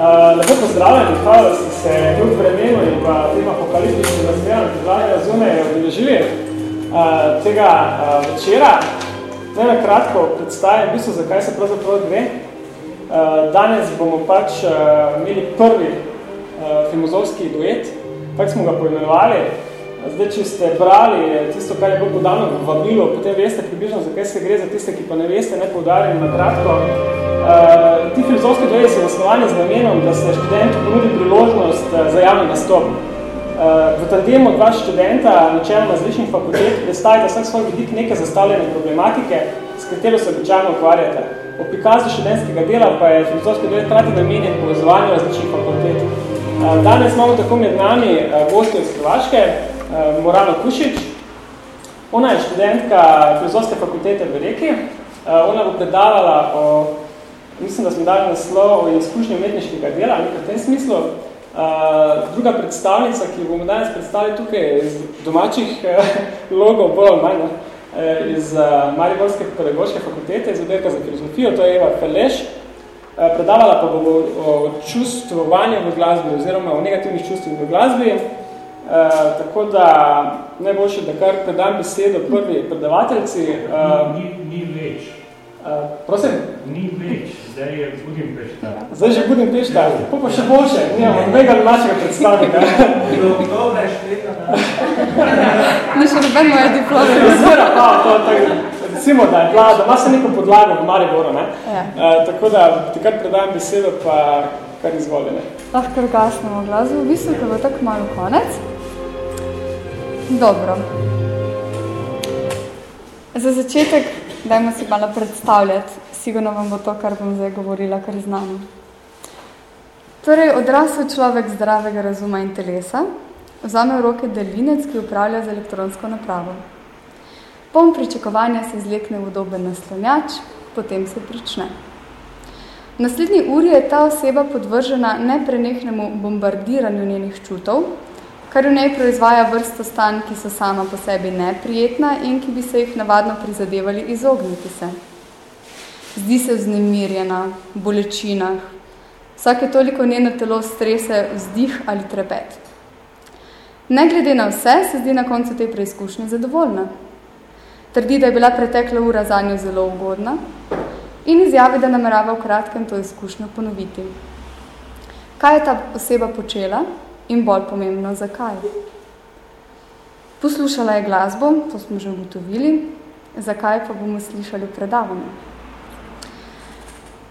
Uh, lepo pozdravljeni, hvala, da ste se v vremenu in pa tem apokaliptičnim razmerom, ki vlade razumejo, odeležili uh, tega uh, večera. Naj na kratko predstavim, v bistvu, zakaj se pravzaprav gre. Uh, danes bomo pač uh, imeli prvi uh, filmozovski duet, tako smo ga poimenovali. Zdaj, če ste brali tisto, kar je bilo podano v vabilu, potem veste približno, zakaj se gre za tiste, ki pa ne veste, ne poudarjam na kratko. Uh, ti filozofski dvoje so osnovani z namenom, da se študentu ponudi priložnost uh, za javni nastop. Uh, v tandemu dva študenta, načelno različnih fakultet, predstavite vsak svoj vidik neke zastavljene problematike, s katero se običajno ukvarjate. O prikazu študentskega dela pa je filozofski dvoje trati namenjen povezovanju različnih fakultet. Uh, danes imamo tako med nami uh, gostjo iz Hrvaške, uh, Morano Kušič. Ona je študentka filozofske fakultete v Reki. Uh, ona bo predavala o mislim, da smo dali naslov o izkušnji umetniškega dela, nekaj v tem smislu. Uh, druga predstavnica, ki bomo danes predstavili tukaj iz domačih uh, logov, bolj manj, uh, iz uh, Mariborske pedagoške fakultete, iz oddelka za filozofijo, to je Eva Feleš. Uh, predavala pa bo o čustvovanju v glasbi oziroma o negativnih čustvih v glasbi. Uh, tako da najboljše, da kar predam besedo prvi predavateljci. Uh, ni, ni, ni več. Uh, prosim? Ni več, zdaj je Budimpešta. Zdaj že Budimpešta, pa pa še boljše, nimamo mega našega predstavnika. Dobro je šleta, da. Ne še noben moja diploma. Zvera, pa, to tako, recimo, da je bila, da ima se neko podlago v Mariboru, ne? Ja. Uh, tako da ti kar predajam besedo, pa kar izvoli, ne? Lahko gasnemo glasbo, v bistvu, ko bo tako malo konec. Dobro. Za začetek dajmo si malo predstavljati. Sigurno vam bo to, kar bom zdaj govorila, kar znamo. Torej, odrasel človek zdravega razuma in telesa vzame v roke delinec, ki upravlja z elektronsko napravo. Pom pričakovanja se izlekne v udoben naslonjač, potem se prične. V naslednji uri je ta oseba podvržena neprenehnemu bombardiranju njenih čutov, kar v njej proizvaja vrsto stanj, ki so sama po sebi neprijetna in ki bi se jih navadno prizadevali izogniti se. Zdi se vznemirjena, bolečinah, vsake toliko njeno telo strese vzdih ali trepet. Ne glede na vse, se zdi na koncu te preizkušnje zadovoljna. Trdi, da je bila pretekla ura za njo zelo ugodna in izjavi, da namerava v kratkem to izkušnjo ponoviti. Kaj je ta oseba počela? In bolj pomembno, zakaj. Poslušala je glasbo, to smo že ugotovili, zakaj pa bomo slišali v predavanju.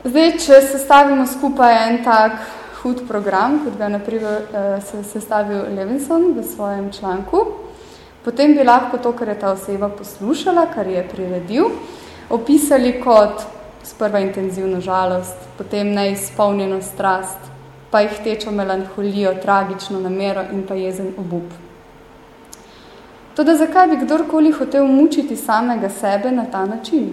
Zdaj, če sestavimo skupaj en tak hud program, kot ga naprimer se sestavil Levinson v svojem članku, potem bi lahko to, kar je ta oseba poslušala, kar je priredil, opisali kot sprva intenzivno žalost, potem neizpolnjeno strast, pa jih tečo melanholijo, tragično namero in pa jezen obup. Toda zakaj bi kdorkoli hotel mučiti samega sebe na ta način?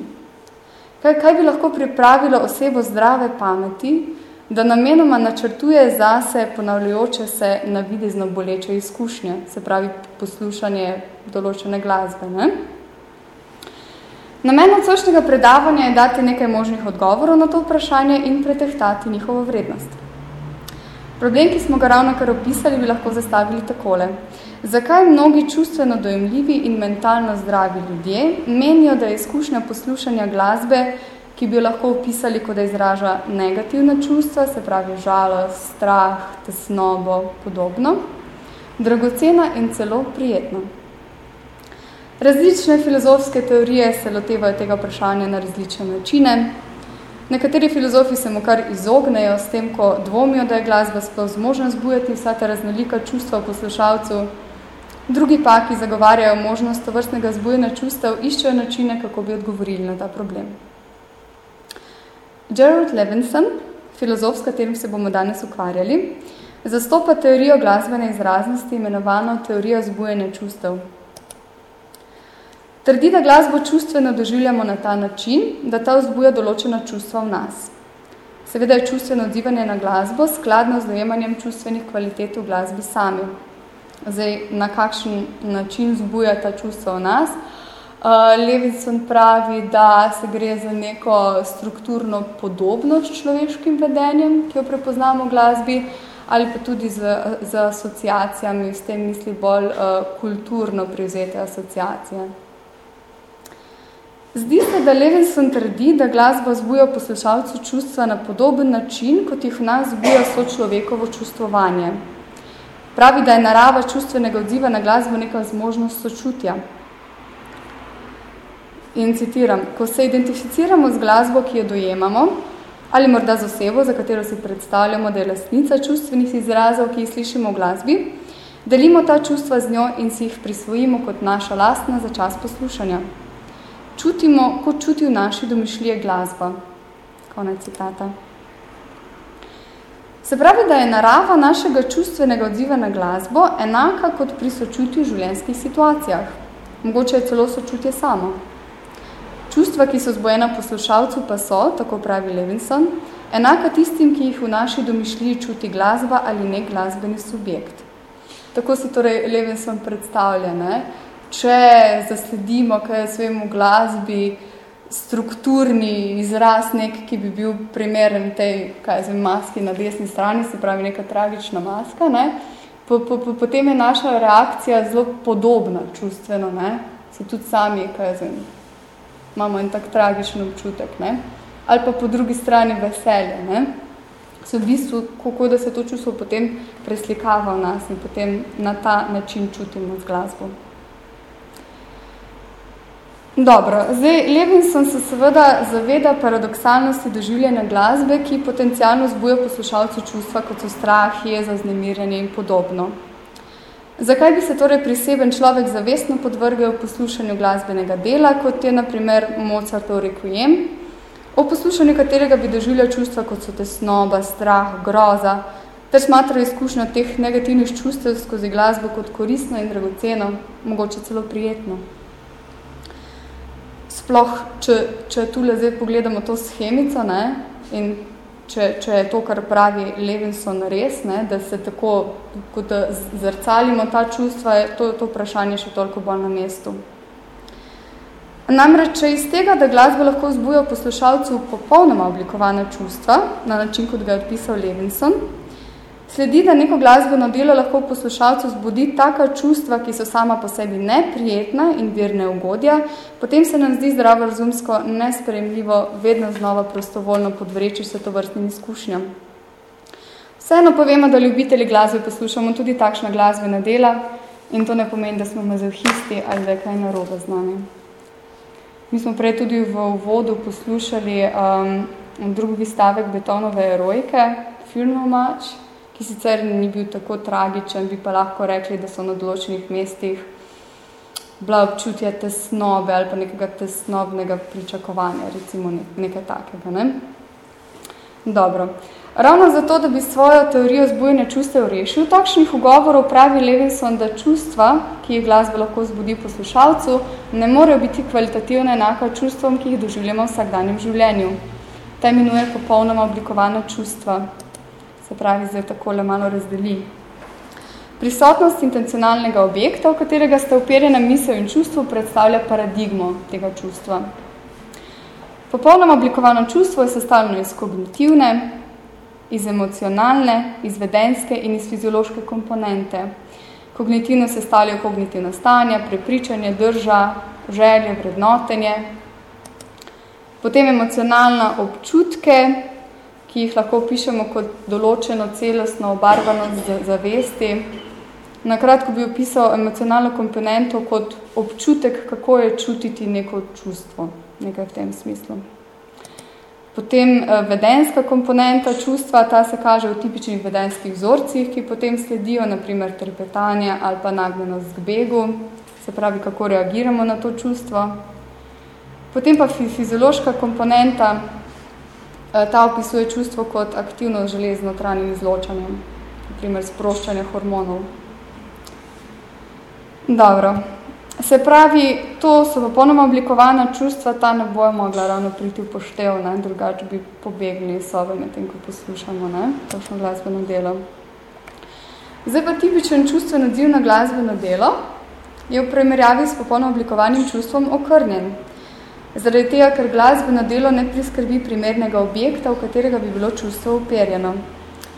Kaj, kaj bi lahko pripravilo osebo zdrave pameti, da namenoma načrtuje zase ponavljajoče se navidezno boleče izkušnje, se pravi poslušanje določene glasbe. Ne? Namen odsočnega predavanja je dati nekaj možnih odgovorov na to vprašanje in pretehtati njihovo vrednost. Problem, ki smo ga ravno kar opisali, bi lahko zastavili takole. Zakaj mnogi čustveno dojemljivi in mentalno zdravi ljudje menijo, da je izkušnja poslušanja glasbe, ki bi jo lahko opisali, kot da izraža negativna čustva, se pravi žalost, strah, tesnobo, podobno, dragocena in celo prijetno. Različne filozofske teorije se lotevajo tega vprašanja na različne načine, Nekateri filozofi se mu kar izognejo s tem, ko dvomijo, da je glasba sploh zmožna zbujati vsa ta raznolika čustva v poslušalcu. Drugi pa, ki zagovarjajo možnost tovrstnega zbujanja čustev, iščejo načine, kako bi odgovorili na ta problem. Gerald Levinson, filozof, s katerim se bomo danes ukvarjali, zastopa teorijo glasbene izraznosti, imenovano teorijo zbujanja čustev. Trdi, da glasbo čustveno doživljamo na ta način, da ta vzbuja določena čustva v nas. Seveda je čustveno odzivanje na glasbo skladno z dojemanjem čustvenih kvalitet v glasbi sami. Zdaj, na kakšen način zbuja ta čustva v nas, Uh, Levinson pravi, da se gre za neko strukturno podobnost človeškim vedenjem, ki jo prepoznamo v glasbi, ali pa tudi z, z asociacijami, s tem misli bolj uh, kulturno privzete asociacije. Zdi se, da Levinson trdi, da glasba zbuja poslušalcu čustva na podoben način, kot jih v nas zbuja sočlovekovo čustvovanje. Pravi, da je narava čustvenega odziva na glasbo neka zmožnost sočutja. In citiram, ko se identificiramo z glasbo, ki jo dojemamo, ali morda z osebo, za katero si predstavljamo, da je lastnica čustvenih izrazov, ki jih slišimo v glasbi, delimo ta čustva z njo in si jih prisvojimo kot naša lastna za čas poslušanja. Čutimo, kot čuti v naši domišljije glasba. Konec citata. Se pravi, da je narava našega čustvenega odziva na glasbo enaka kot pri sočutju v življenjskih situacijah. Mogoče je celo sočutje samo. Čustva, ki so zbojena poslušalcu, pa so, tako pravi Levinson, enaka tistim, ki jih v naši domišljiji čuti glasba ali ne glasbeni subjekt. Tako si torej Levinson predstavlja, ne? Če zasledimo, kaj je svojemu glasbi strukturni izraz nek, ki bi bil primeren tej kaj zvem, maski na desni strani, se pravi neka tragična maska, ne? Po, po, po, potem je naša reakcija zelo podobna čustveno, ne? se tudi sami, kaj zvem, imamo en tak tragičen občutek, ne? ali pa po drugi strani veselje. Ne? So v bistvu, kako da se to čustvo potem preslikava v nas in potem na ta način čutimo z glasbo. Dobro, zdaj Levinson se seveda zaveda paradoksalnosti doživljanja glasbe, ki potencialno zbuja poslušalcu čustva, kot so strah, jeza, znemirjanje in podobno. Zakaj bi se torej priseben človek zavestno podvrgel poslušanju glasbenega dela, kot je na primer Mozartov Requiem, o poslušanju katerega bi doživljal čustva, kot so tesnoba, strah, groza, ter smatrajo izkušnjo teh negativnih čustev skozi glasbo kot koristno in dragoceno, mogoče celo prijetno. Sploh, če, če tule zdaj pogledamo to schemico ne, in če, če je to, kar pravi Levinson res, ne, da se tako, kot da zrcalimo ta čustva, je to, to vprašanje še toliko bolj na mestu. Namreč, če iz tega, da glasba lahko vzbuja poslušalcu popolnoma oblikovane čustva, na način, kot ga je odpisal Levinson, Sledi, da neko glasbeno delo lahko poslušalcu zbudi taka čustva, ki so sama po sebi neprijetna in virne ugodja, potem se nam zdi zdravo razumsko nespremljivo vedno znova prostovoljno podvreči se to vrstnim izkušnjam. Vseeno povemo, da ljubitelji glasbe poslušamo tudi takšna glasbena dela in to ne pomeni, da smo mazohisti ali da je kaj narobe z nami. Mi smo prej tudi v uvodu poslušali um, drugi stavek Betonove erojke, filmov mač, ki sicer ni bil tako tragičen, bi pa lahko rekli, da so na določenih mestih bila občutja tesnobe ali pa nekega tesnobnega pričakovanja, recimo nekaj takega. Ne? Dobro. Ravno zato, da bi svojo teorijo zbujene čustev rešil, takšnih ugovorov pravi Levinson, da čustva, ki jih glasba lahko zbudi poslušalcu, ne morejo biti kvalitativno enaka čustvom, ki jih doživljamo v vsakdanjem življenju. Ta imenuje popolnoma oblikovana čustva se pravi, zdaj takole malo razdeli. Prisotnost intencionalnega objekta, v katerega sta uperjena misel in čustvo, predstavlja paradigmo tega čustva. Popolnoma oblikovano čustvo je sestavljeno iz kognitivne, iz emocionalne, izvedenske in iz fiziološke komponente. Kognitivno se stavljajo kognitivna stanja, prepričanje, drža, želje, vrednotenje. Potem emocionalna občutke, ki jih lahko pišemo kot določeno celostno obarvanost zavesti. Nakratko bi opisal emocionalno komponento kot občutek, kako je čutiti neko čustvo, nekaj v tem smislu. Potem eh, vedenska komponenta čustva, ta se kaže v tipičnih vedenskih vzorcih, ki potem sledijo, naprimer trepetanje ali pa nagnjenost k begu, se pravi, kako reagiramo na to čustvo. Potem pa fiziološka komponenta, ta opisuje čustvo kot aktivno železno trajnim izločanjem, naprimer sproščanje hormonov. Dobro. Se pravi, to so popolnoma oblikovana čustva, ta ne bojo mogla ravno priti v poštev, ne? drugače bi pobegli iz sobe med tem, ko poslušamo ne? točno glasbeno delo. Zdaj pa tipičen čustven odziv na glasbeno delo je v primerjavi s popolno oblikovanim čustvom okrnjen. Zaradi tega, ker glasbeno delo ne priskrbi primernega objekta, v katerega bi bilo čustvo uperjeno.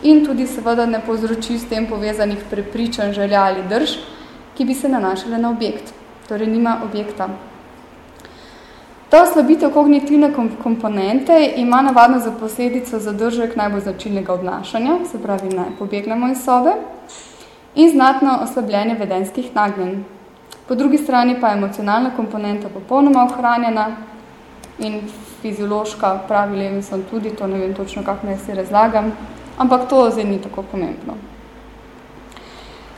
In tudi seveda ne povzroči s tem povezanih prepričanj, želja ali drž, ki bi se nanašale na objekt. Torej nima objekta. Ta oslabitev kognitivne komponente ima navadno za posledico zadržek najbolj značilnega obnašanja, se pravi, naj pobegnemo iz sobe, in znatno oslabljenje vedenskih nagnjen. Po drugi strani pa je emocionalna komponenta popolnoma ohranjena in fiziološka, pravi Levinson tudi, to ne vem točno, kako naj si razlagam, ampak to zdaj ni tako pomembno.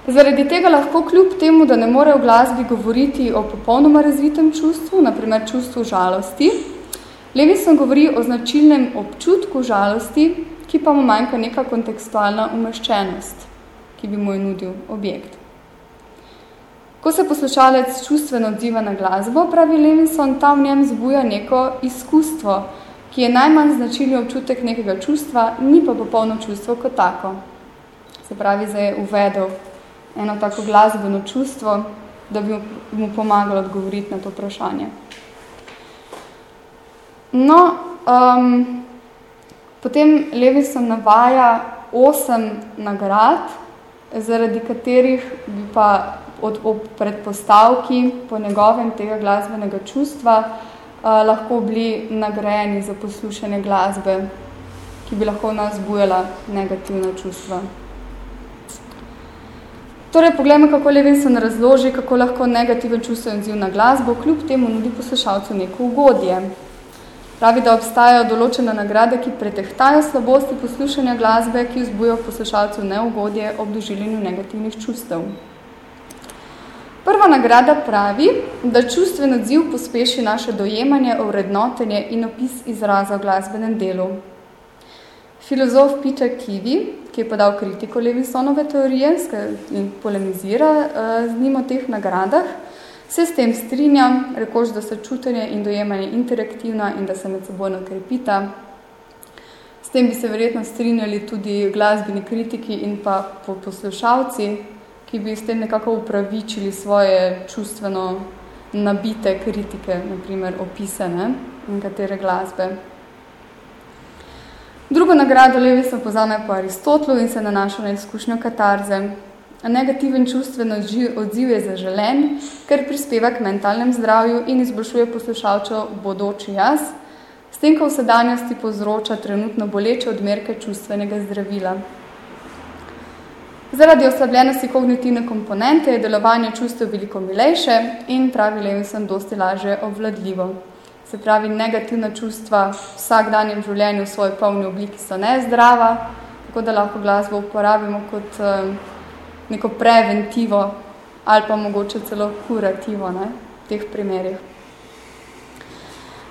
Zaradi tega lahko kljub temu, da ne more v glasbi govoriti o popolnoma razvitem čustvu, naprimer čustvu žalosti, Levison govori o značilnem občutku žalosti, ki pa mu manjka neka kontekstualna umeščenost, ki bi mu je nudil objekt. Ko se poslušalec čustveno odziva na glasbo, pravi Levison, ta v njem zbuja neko izkustvo, ki je najmanj značilni občutek nekega čustva, ni pa popolno čustvo kot tako. Se pravi, zdaj je uvedel eno tako glasbeno čustvo, da bi mu pomagalo odgovoriti na to vprašanje. No, um, potem Levison navaja osem nagrad, zaradi katerih bi pa od, od predpostavki po njegovem tega glasbenega čustva uh, lahko bili nagrajeni za poslušanje glasbe, ki bi lahko nas bujala negativna čustva. Torej, pogledajmo, kako Levinson razloži, kako lahko negativen čustven odziv na glasbo kljub temu nudi poslušalcu neko ugodje. Pravi, da obstajajo določene nagrade, ki pretehtajo slabosti poslušanja glasbe, ki vzbujo poslušalcu neugodje ob doživljenju negativnih čustev. Prva nagrada pravi, da čustven odziv pospeši naše dojemanje, ovrednotenje in opis izraza v glasbenem delu. Filozof Peter Kivi, ki je podal kritiko Levinsonove teorije in polemizira uh, z njim o teh nagradah, se s tem strinja, rekoč, da so čutenje in dojemanje interaktivna in da se med sebojno krepita. S tem bi se verjetno strinjali tudi glasbeni kritiki in pa poslušalci, ki bi s tem nekako upravičili svoje čustveno nabite kritike, naprimer opisane in katere glasbe. Drugo nagrado levi se pozame po Aristotlu in se nanaša na izkušnjo katarze. Negativen čustven odziv je zaželen, ker prispeva k mentalnem zdravju in izboljšuje poslušalčev bodoči jaz, s tem, ko v sedanjosti povzroča trenutno boleče odmerke čustvenega zdravila. Zaradi oslabljenosti kognitivne komponente je delovanje čustev veliko milejše in pravi Levison dosti laže obvladljivo se pravi negativna čustva v vsakdanjem življenju v svoji polni obliki so nezdrava, tako da lahko glasbo uporabimo kot um, neko preventivo ali pa mogoče celo kurativo ne, v teh primerih.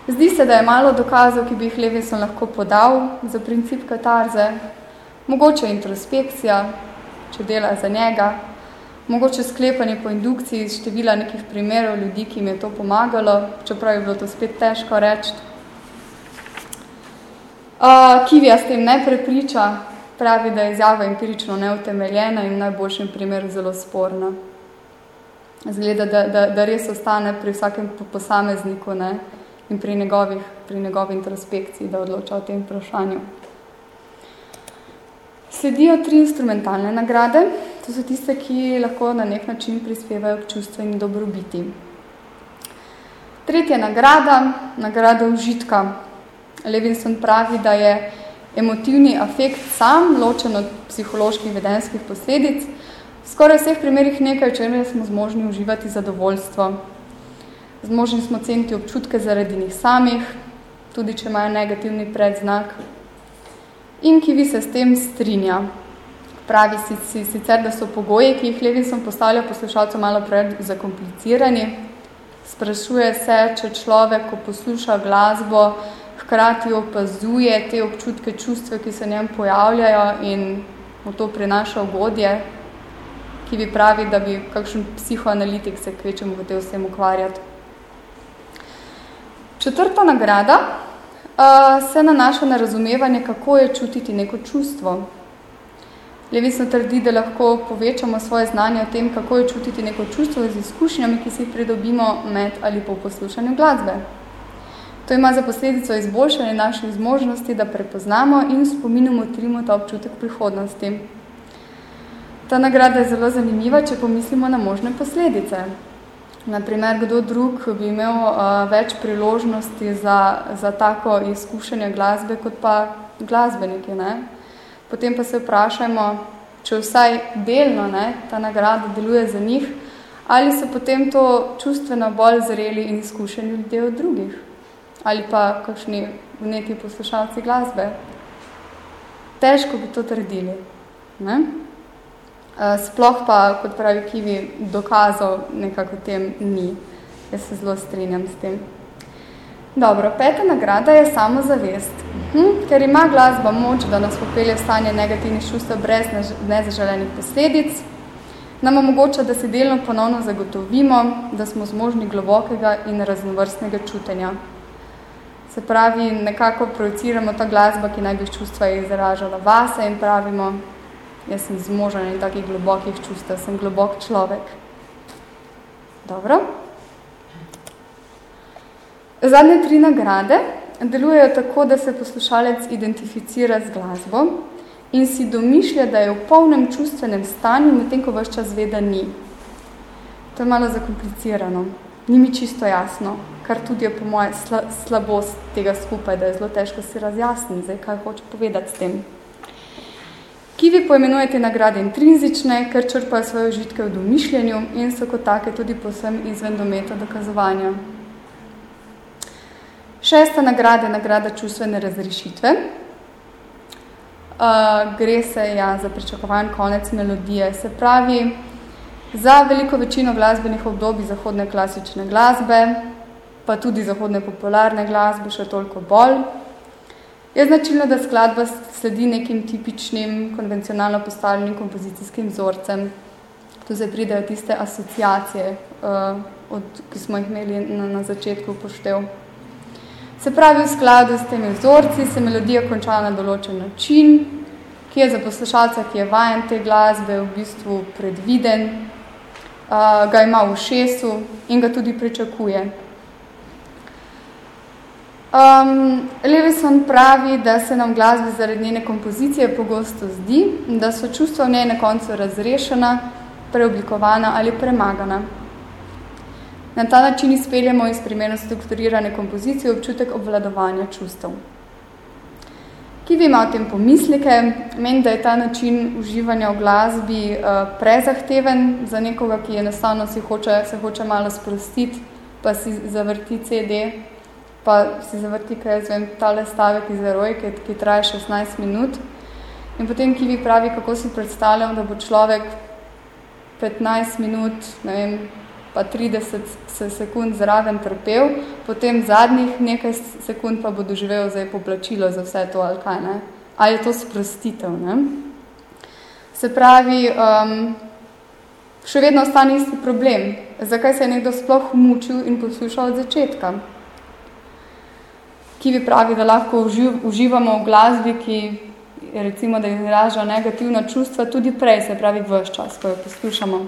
Zdi se, da je malo dokazov, ki bi jih Levison lahko podal za princip katarze, mogoče introspekcija, če dela za njega, mogoče sklepanje po indukciji števila nekih primerov ljudi, ki jim je to pomagalo, čeprav je bilo to spet težko reči. Uh, Kivija s tem ne prepriča, pravi, da je izjava empirično neutemeljena in v najboljšem primeru zelo sporna. Zgleda, da, da, da res ostane pri vsakem posamezniku ne, in pri, njegovih, pri njegovi introspekciji, da odloča o tem vprašanju. Sledijo tri instrumentalne nagrade, to so tiste, ki lahko na nek način prispevajo k čustveni dobrobiti. Tretja nagrada, nagrada užitka. Levinson pravi, da je emotivni afekt sam, ločen od psiholoških vedenskih posledic, v skoraj vseh primerih nekaj, če smo zmožni uživati zadovoljstvo. Zmožni smo ceniti občutke zaradi njih samih, tudi če imajo negativni predznak, in ki vi se s tem strinja. Pravi si, si sicer, da so pogoji, ki jih Levinson postavlja poslušalcu malo prej zakomplicirani. Sprašuje se, če človek, ko posluša glasbo, hkrati opazuje te občutke čustve, ki se njem pojavljajo in mu to prinaša ugodje, ki bi pravi, da bi kakšen psihoanalitik se kvečemo v te vsem ukvarjati. Četrta nagrada se nanaša na razumevanje, kako je čutiti neko čustvo. Levinson trdi, da lahko povečamo svoje znanje o tem, kako je čutiti neko čustvo z izkušnjami, ki si jih pridobimo med ali po poslušanju glasbe. To ima za posledico izboljšanje naših zmožnosti, da prepoznamo in spominimo trimo ta občutek prihodnosti. Ta nagrada je zelo zanimiva, če pomislimo na možne posledice. Naprimer, kdo drug bi imel uh, več priložnosti za, za tako izkušanje glasbe, kot pa glasbeniki. Ne? Potem pa se vprašajmo, če vsaj delno ne, ta nagrada deluje za njih, ali so potem to čustveno bolj zreli in izkušeni ljudje od drugih, ali pa kakšni vneti poslušalci glasbe. Težko bi to trdili. Ne? Eh, sploh pa, kot pravi Kivi, dokazov nekako tem ni. Jaz se zelo strinjam s tem. Dobro, peta nagrada je samozavest. Hm, ker ima glasba moč, da nas popelje v stanje negativnih čustev brez nezaželenih posledic, nam omogoča, da se delno ponovno zagotovimo, da smo zmožni globokega in raznovrstnega čutenja. Se pravi, nekako projiciramo ta glasba, ki naj bi čustva izražala vase in pravimo, Jaz sem zmožen in takih globokih čustev, sem globok človek. Dobro. Zadnje tri nagrade delujejo tako, da se poslušalec identificira z glasbo in si domišlja, da je v polnem čustvenem stanju, medtem ko vaš čas ve, da ni. To je malo zakomplicirano. Ni mi čisto jasno, kar tudi je po moje slabost tega skupaj, da je zelo težko si razjasniti, zdaj, kaj hoče povedati s tem. Kivi poimenuje te nagrade intrinzične, ker črpajo svoje užitke v domišljenju in so kot take tudi posem izven dometa dokazovanja. Šesta nagrada je nagrada čustvene razrešitve. Uh, gre se ja, za pričakovan konec melodije. Se pravi, za veliko večino glasbenih obdobij zahodne klasične glasbe, pa tudi zahodne popularne glasbe, še toliko bolj, Je značilno, da skladba sledi nekim tipičnim, konvencionalno postavljenim kompozicijskim vzorcem. Tu se pridejo tiste asociacije, uh, od, ki smo jih imeli na, na začetku poštev. Se pravi, v skladu s temi vzorci se melodija konča na določen način, ki je za poslušalca, ki je vajen te glasbe, v bistvu predviden, uh, ga ima v šesu in ga tudi pričakuje. Um, Levison pravi, da se nam glasba zaradi njene kompozicije pogosto zdi, da so čustva v njej na koncu razrešena, preoblikovana ali premagana. Na ta način izpeljamo iz primerno strukturirane kompozicije občutek obvladovanja čustev. Ki vi ima o tem pomislike, meni, da je ta način uživanja v glasbi uh, prezahteven za nekoga, ki enostavno si hoče, se hoče malo sprostiti, pa si zavrti CD pa si zavrti, kaj jaz vem, tale stavek iz erojke, ki traje 16 minut. In potem Kivi pravi, kako si predstavljam, da bo človek 15 minut, ne vem, pa 30 sekund zraven trpel, potem zadnjih nekaj sekund pa bo doživel zdaj poplačilo za vse to, ali kaj, ne? Ali je to sprostitev, ne? Se pravi, um, še vedno ostane isti problem. Zakaj se je nekdo sploh mučil in poslušal od začetka? Ki bi pravi, da lahko uživamo v glasbi, ki recimo, da izraža negativna čustva tudi prej, se pravi v čas, ko jo poslušamo.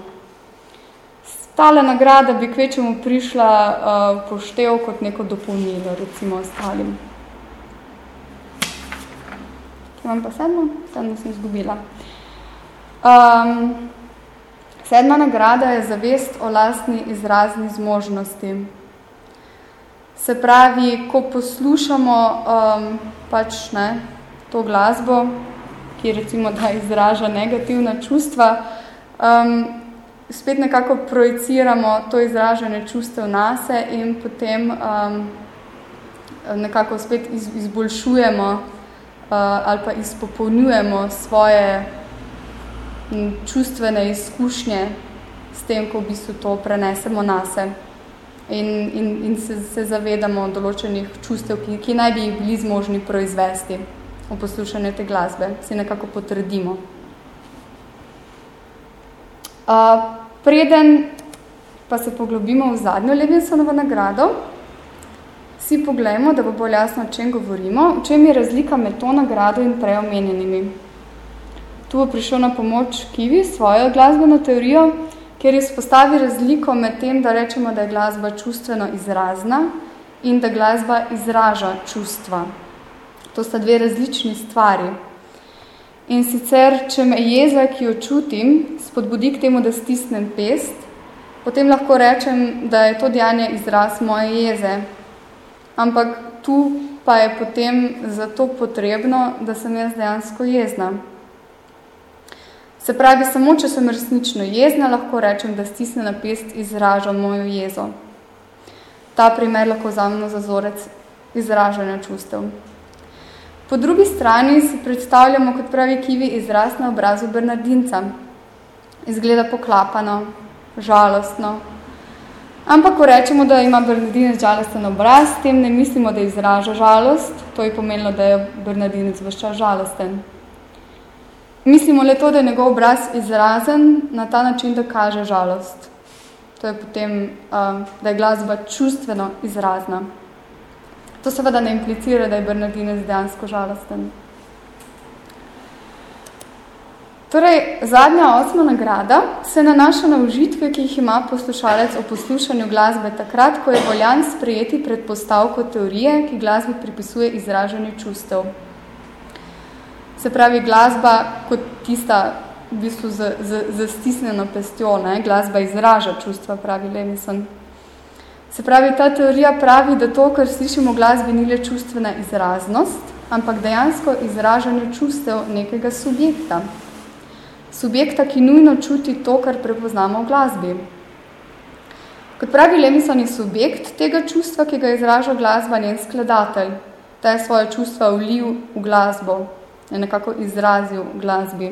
Stale nagrada bi kvečemu prišla uh, poštev kot neko dopolnilo, recimo ostalim. Imam pa sedmo? Sedmo sem izgubila. Um, sedma nagrada je zavest o lastni izrazni zmožnosti. Se pravi, ko poslušamo um, pač ne, to glasbo, ki recimo da izraža negativna čustva, um, spet nekako projiciramo to izražanje čustev nase in potem um, nekako spet iz, izboljšujemo uh, ali pa izpopolnjujemo svoje čustvene izkušnje s tem, ko v bistvu to prenesemo nase in, in, in se, se zavedamo določenih čustev, ki, ki naj bi jih bili zmožni proizvesti v poslušanju te glasbe, si nekako potrdimo. Uh, preden pa se poglobimo v zadnjo Levinsonovo nagrado, si poglejmo, da bo bolj jasno, o čem govorimo, o čem je razlika med to nagrado in preomenjenimi. Tu bo prišel na pomoč Kivi svojo glasbeno teorijo, kjer izpostavi razliko med tem, da rečemo, da je glasba čustveno izrazna in da glasba izraža čustva. To sta dve različni stvari. In sicer, če me jeza, ki jo čutim, spodbudi k temu, da stisnem pest, potem lahko rečem, da je to dejanje izraz moje jeze. Ampak tu pa je potem zato potrebno, da sem jaz dejansko jezna. Se pravi, samo če sem resnično jezna, lahko rečem, da stisne na pest izraža mojo jezo. Ta primer lahko vzamemo za zorec izražanja čustev. Po drugi strani si predstavljamo, kot pravi Kivi, izraz na obrazu Bernardinca. Izgleda poklapano, žalostno. Ampak, ko rečemo, da ima Bernardinec žalosten obraz, tem ne mislimo, da izraža žalost, to je pomenilo, da je Bernardinec vse žalosten. Mislimo le to, da je njegov obraz izrazen na ta način, da kaže žalost. To je potem, da je glasba čustveno izrazna. To seveda ne implicira, da je Bernardinec dejansko žalosten. Torej, zadnja osma nagrada se nanaša na užitve, ki jih ima poslušalec o poslušanju glasbe takrat, ko je voljan sprejeti predpostavko teorije, ki glasbi pripisuje izražanje čustev. Se pravi, glasba kot tista v bistvu z, z, z stisnjeno pestjo, ne? glasba izraža čustva, pravi Levison. Se pravi, ta teorija pravi, da to, kar slišimo v glasbi, ni le čustvena izraznost, ampak dejansko izražanje čustev nekega subjekta. Subjekta, ki nujno čuti to, kar prepoznamo v glasbi. Kot pravi Lemison je subjekt tega čustva, ki ga izraža glasba, njen skladatelj. Ta je svoje čustva vliv v glasbo nekako izrazil glasbi.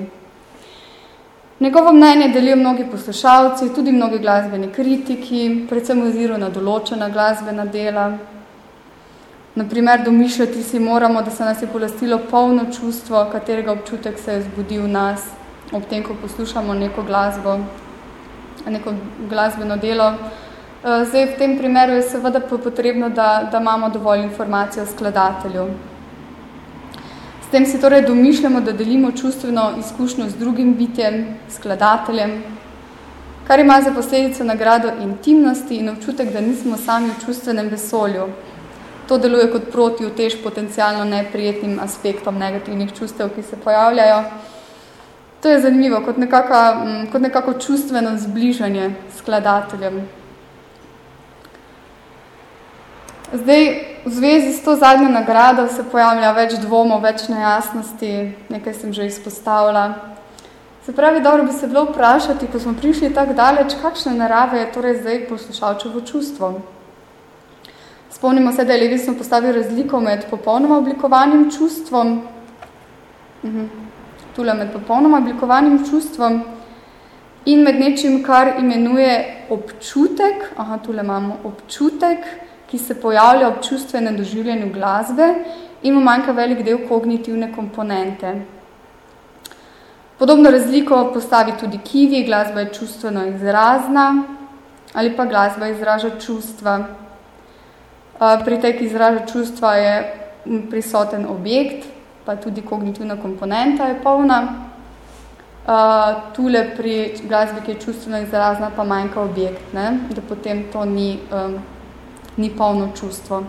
Njegovo mnenje delijo mnogi poslušalci, tudi mnogi glasbeni kritiki, predvsem oziru na določena glasbena dela. Naprimer, domišljati si moramo, da se nas je polastilo polno čustvo, katerega občutek se je zbudil nas, ob tem, ko poslušamo neko glasbo, neko glasbeno delo. Eh, zdaj, v tem primeru je seveda potrebno, da, da imamo dovolj informacije o skladatelju tem si torej domišljamo, da delimo čustveno izkušnjo z drugim bitjem, skladateljem, kar ima za posledico nagrado intimnosti in občutek, da nismo sami v čustvenem vesolju. To deluje kot proti utež potencialno neprijetnim aspektom negativnih čustev, ki se pojavljajo. To je zanimivo, kot nekako, kot nekako čustveno zbližanje skladateljem. Zdaj, v zvezi s to zadnjo nagrado se pojavlja več dvomov, več nejasnosti, nekaj sem že izpostavila. Se pravi, dobro bi se bilo vprašati, ko smo prišli tako daleč, kakšne narave je torej zdaj poslušalčevo čustvo. Spomnimo se, da je Levisno postavil razliko med popolnoma oblikovanim čustvom, mhm. tule med popolnoma oblikovanim čustvom in med nečim, kar imenuje občutek, aha, tule imamo občutek, ki se pojavlja ob čustvenem doživljanju glasbe in mu manjka velik del kognitivne komponente. Podobno razliko postavi tudi kivi, glasba je čustveno izrazna ali pa glasba izraža čustva. Pri tej, ki izraža čustva, je prisoten objekt, pa tudi kognitivna komponenta je polna. Tule pri glasbi, ki je čustveno izrazna, pa manjka objekt, ne? da potem to ni um, ni polno čustvo.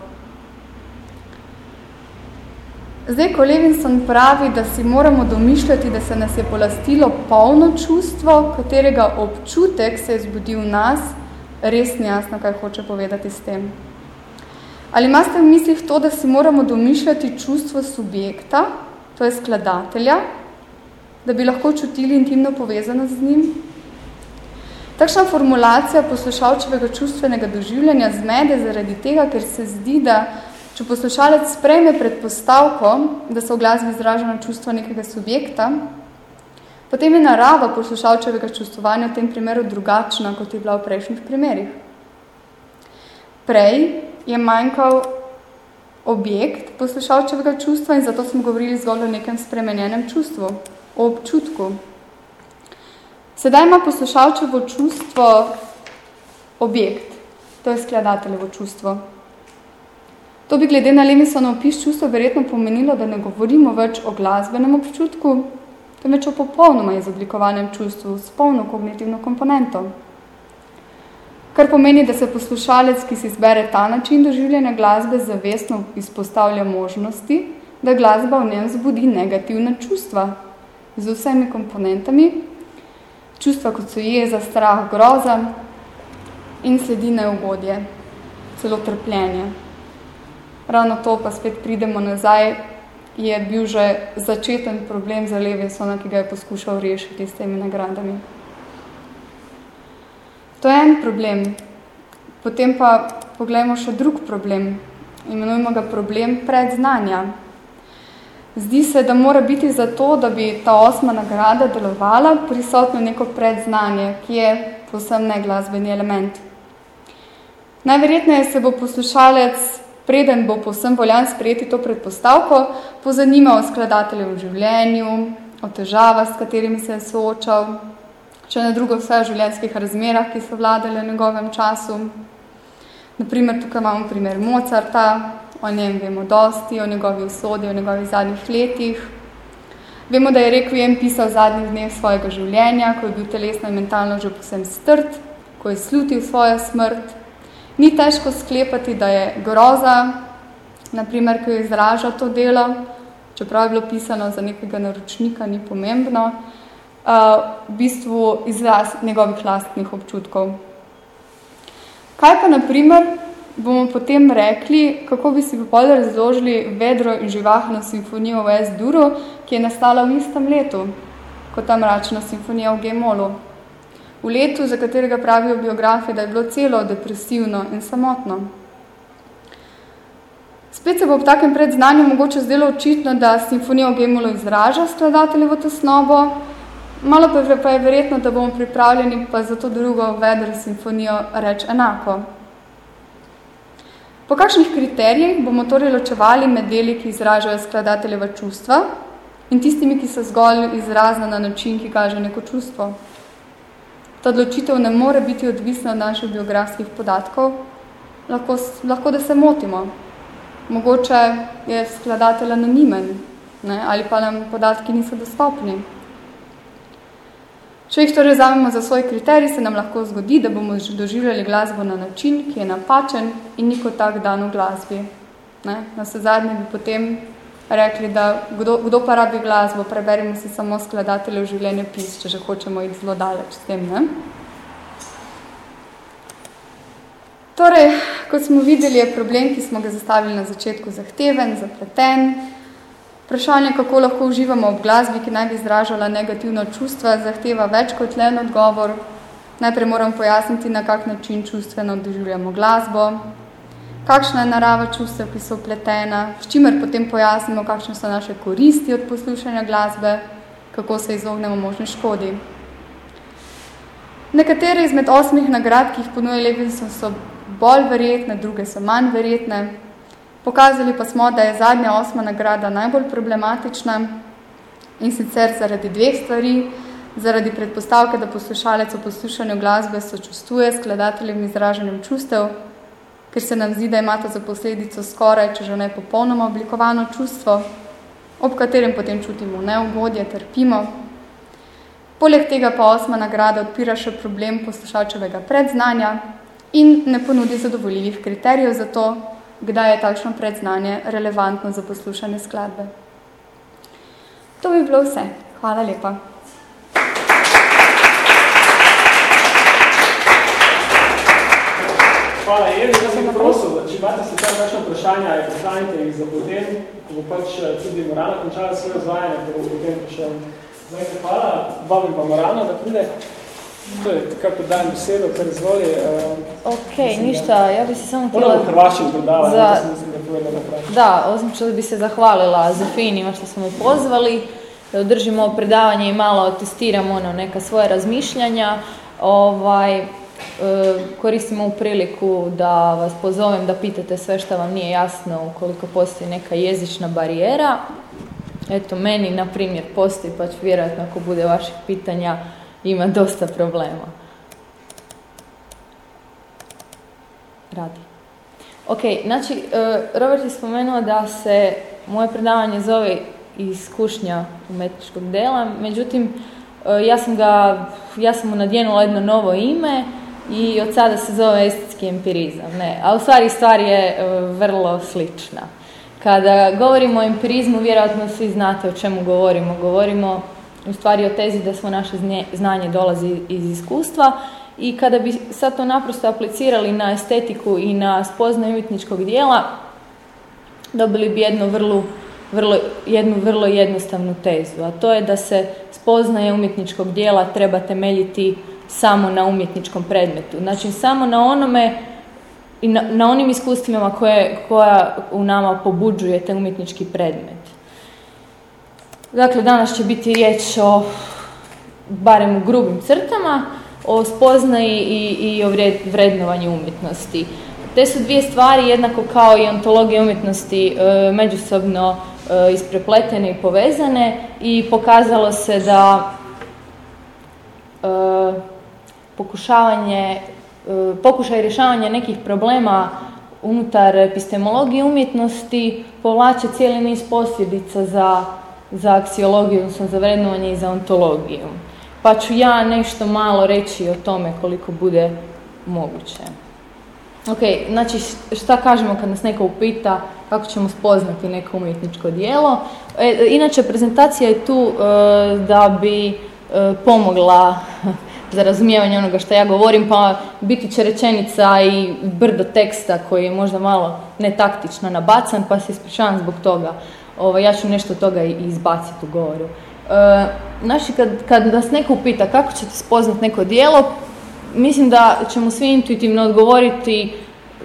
Zdaj, ko Levinson pravi, da si moramo domišljati, da se nas je polastilo polno čustvo, katerega občutek se je zbudil v nas, res ni jasno, kaj hoče povedati s tem. Ali imate v mislih to, da si moramo domišljati čustvo subjekta, to je skladatelja, da bi lahko čutili intimno povezano z njim? Takšna formulacija poslušalčevega čustvenega doživljanja zmede zaradi tega, ker se zdi, da če poslušalec sprejme predpostavko, da se v glasbi izraženo čustvo nekega subjekta, potem je narava poslušalčevega čustvovanja v tem primeru drugačna, kot je bila v prejšnjih primerih. Prej je manjkal objekt poslušalčevega čustva in zato smo govorili zgolj o nekem spremenjenem čustvu, o občutku, Sedaj ima poslušalčevo čustvo objekt, to je skladateljevo čustvo. To bi glede na Lemisonov opis čustvo verjetno pomenilo, da ne govorimo več o glasbenem občutku, temveč o popolnoma izoblikovanem čustvu s polno kognitivno komponento. Kar pomeni, da se poslušalec, ki si izbere ta način doživljanja glasbe, zavestno izpostavlja možnosti, da glasba v njem zbudi negativna čustva z vsemi komponentami, čustva kot so jeza, strah, groza in sledi neugodje, celo trpljenje. Ravno to pa spet pridemo nazaj, je bil že začeten problem za Levesona, ki ga je poskušal rešiti s temi nagradami. To je en problem. Potem pa pogledamo še drug problem. Imenujemo ga problem predznanja. Zdi se, da mora biti za to, da bi ta osma nagrada delovala, prisotno neko predznanje, ki je povsem neglasbeni element. Najverjetneje se bo poslušalec, preden bo povsem voljan sprejeti to predpostavko, pozanimal o skladatelju v življenju, o težavah, s katerimi se je soočal, če na drugo vse o življenjskih razmerah, ki so vladali v njegovem času. Naprimer, tukaj imamo primer Mozarta, o njem vemo dosti, o njegovi usodi, o njegovih zadnjih letih. Vemo, da je Requiem pisal v zadnjih dneh svojega življenja, ko je bil telesno in mentalno že posem strt, ko je slutil svojo smrt. Ni težko sklepati, da je groza, naprimer, ko je izraža to delo, čeprav je bilo pisano za nekega naročnika, ni pomembno, v bistvu izraz njegovih lastnih občutkov. Kaj pa, naprimer, bomo potem rekli, kako bi si popolj razložili vedro in živahno simfonijo v S-duru, ki je nastala v istem letu, kot ta mračna simfonija v G-molu. V letu, za katerega pravijo biografi, da je bilo celo depresivno in samotno. Spet se bo v takem predznanju mogoče zdelo očitno, da simfonija v G-molu izraža skladateljevo tesnobo, malo pa je verjetno, da bomo pripravljeni pa za to drugo vedro simfonijo reči enako. Po kakšnih kriterijih bomo torej ločevali med deli, ki izražajo skladateljeva čustva in tistimi, ki so zgolj izrazna na način, ki kaže neko čustvo? Ta odločitev ne more biti odvisna od naših biografskih podatkov, lahko, lahko da se motimo. Mogoče je skladatelj anonimen ne? ali pa nam podatki niso dostopni. Če jih torej vzamemo za svoj kriterij, se nam lahko zgodi, da bomo doživljali glasbo na način, ki je napačen in ni kot tak dan v glasbi. Ne? Na vse zadnje bi potem rekli, da kdo, kdo pa rabi glasbo, preberimo si samo skladatelje v življenje pis, če že hočemo iti zelo daleč s tem. Ne? Torej, kot smo videli, je problem, ki smo ga zastavili na začetku zahteven, zapleten, Vprašanje, kako lahko uživamo ob glasbi, ki naj bi izražala negativno čustva, zahteva več kot len odgovor. Najprej moram pojasniti, na kak način čustveno doživljamo glasbo, kakšna je narava čustev, ki so upletena, s čimer potem pojasnimo, kakšne so naše koristi od poslušanja glasbe, kako se izognemo možni škodi. Nekatere izmed osmih nagrad, ki jih ponuje Levinson, so bolj verjetne, druge so manj verjetne, Pokazali pa smo, da je zadnja osma nagrada najbolj problematična in sicer zaradi dveh stvari, zaradi predpostavke, da poslušalec v poslušanju glasbe sočustuje s skladateljem izraženjem čustev, ker se nam zdi, da imata za posledico skoraj, če že ne popolnoma oblikovano čustvo, ob katerem potem čutimo neugodje, trpimo. Poleg tega pa osma nagrada odpira še problem poslušalčevega predznanja in ne ponudi zadovoljivih kriterijev za to, kdaj je takšno predznanje relevantno za poslušanje skladbe. To bi bilo vse. Hvala lepa. Hvala, Evi. Jaz sem prosil, da če imate se tam kakšne vprašanja, je predstavite jih za potem, ko bo pač eh, tudi Morana končala svoje zvajanje, ko bo potem prišel. Zdaj, hvala, vabim pa Morana, da pride. To je kako dajem besedo, kar izvoli. Uh, ok, ništa, ja bi se samo htjela... Moramo Hrvašim dodala, za... da mislim, da povedala napravi. Da, osim što bi se zahvalila Zofinima što smo pozvali, da održimo predavanje i malo testiramo ono, neka svoja razmišljanja. Ovaj, e, koristimo u priliku da vas pozovem da pitate sve što vam nije jasno ukoliko postoji neka jezična barijera. Eto, meni, na primjer, postoji, pa ću vjerojatno ako bude vaših pitanja, ima dosta problema. Radi. Ok, znači, uh, Robert je spomenuo da se moje predavanje zove iskušnja umetničkog dela, međutim ja sam ga, ja sam mu nadjenula jedno novo ime i od sada se zove estetski empirizam. Ne, a u stvari stvar je vrlo slična. Kada govorimo o empirizmu, vjerojatno svi znate o čemu govorimo. Govorimo u stvari o tezi da smo naše znanje dolazi iz iskustva i kada bi sad to naprosto aplicirali na estetiku i na spoznaju umjetničkog dijela, dobili bi jednu vrlo, vrlo, jednu vrlo jednostavnu tezu, a to je da se spoznaje umjetničkog dijela treba temeljiti samo na umjetničkom predmetu. Znači samo na onome i na, na onim iskustvima koje, koja u nama pobuđuje te umjetnički predmet. Dakle, danas će biti riječ o, barem u grubim crtama, o spoznaji i, i o vrednovanju umjetnosti. Te su dvije stvari, jednako kao i ontologija umjetnosti, e, međusobno e, isprepletene i povezane i pokazalo se da e, pokušavanje, pokušaj rješavanja nekih problema unutar epistemologije umjetnosti povlače cijeli niz posljedica za, za aksiologiju, odnosno za vrednovanje i za ontologiju pa ću ja nešto malo reći o tome koliko bude moguće. Ok, znači šta kažemo kad nas neko upita kako ćemo spoznati neko umjetničko dijelo. E, inače, prezentacija je tu e, da bi e, pomogla za razumijevanje onoga što ja govorim, pa biti će rečenica i brdo teksta koji je možda malo netaktično nabacan, pa se ispričavam zbog toga. Ovo, ja ću nešto toga i izbaciti u govoru. E, znači, kad, kad nas neko upita kako ćete spoznat neko dijelo, mislim da ćemo svi intuitivno odgovoriti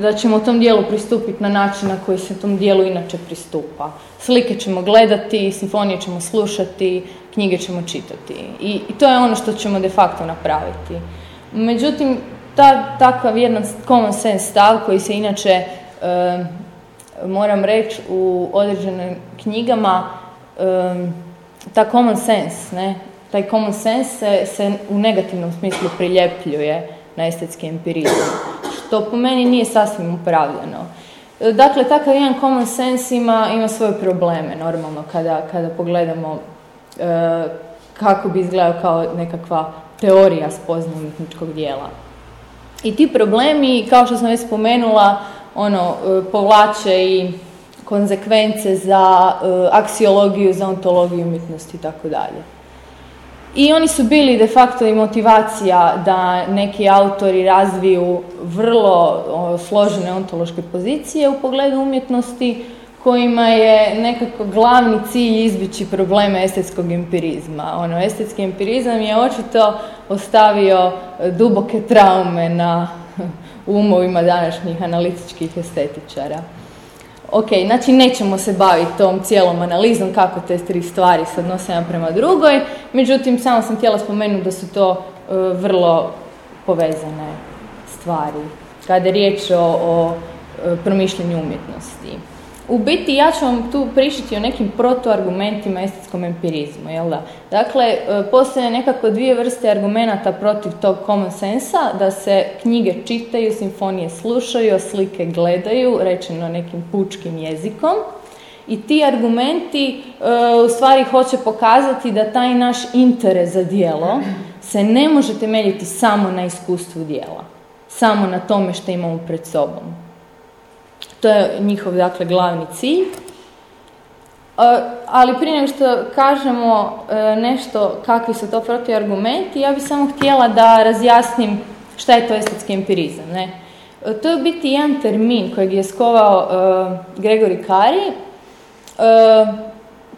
da ćemo tom dijelu pristupiti na način na koji se tom dijelu inače pristupa. Slike ćemo gledati, simfonije ćemo slušati, knjige ćemo čitati. I, i to je ono što ćemo de facto napraviti. Međutim, ta, takav jedan common sense stav koji se inače, e, moram reći, u određenim knjigama e, ta common sense, ne? taj common sense se, se u negativnom smislu priljepljuje na estetski empirizam, što po meni nije sasvim upravljeno. Dakle, takav jedan common sense ima, ima svoje probleme, normalno, kada, kada pogledamo e, kako bi izgledao kao nekakva teorija spoznaje umjetničkog dijela. I ti problemi, kao što sam već spomenula, ono, e, povlače i konzekvence za uh, aksiologiju, za ontologiju umjetnosti i tako dalje. I oni su bili de facto i motivacija da neki autori razviju vrlo složene ontološke pozicije u pogledu umjetnosti kojima je nekako glavni cilj izbjeći probleme estetskog empirizma. Ono, estetski empirizam je očito ostavio duboke traume na umovima današnjih analitičkih estetičara. Ok, znači nećemo se baviti tom cijelom analizom kako te tri stvari se odnose jedna prema drugoj, međutim samo sam htjela spomenuti da su to e, vrlo povezane stvari kada je riječ o, o e, promišljanju umjetnosti. U biti ja ću vam tu pričati o nekim protuargumentima estetskom empirizmu, jel da? Dakle, e, postoje nekako dvije vrste argumenata protiv tog common sensa, da se knjige čitaju, simfonije slušaju, slike gledaju, rečeno nekim pučkim jezikom. I ti argumenti e, u stvari hoće pokazati da taj naš interes za dijelo se ne može temeljiti samo na iskustvu dijela, samo na tome što imamo pred sobom. To je njihov, dakle, glavni cilj. E, ali prije nego što kažemo e, nešto kakvi su to argumenti, ja bih samo htjela da razjasnim šta je to estetski empirizam. Ne? E, to je biti jedan termin kojeg je skovao Gregori Kari.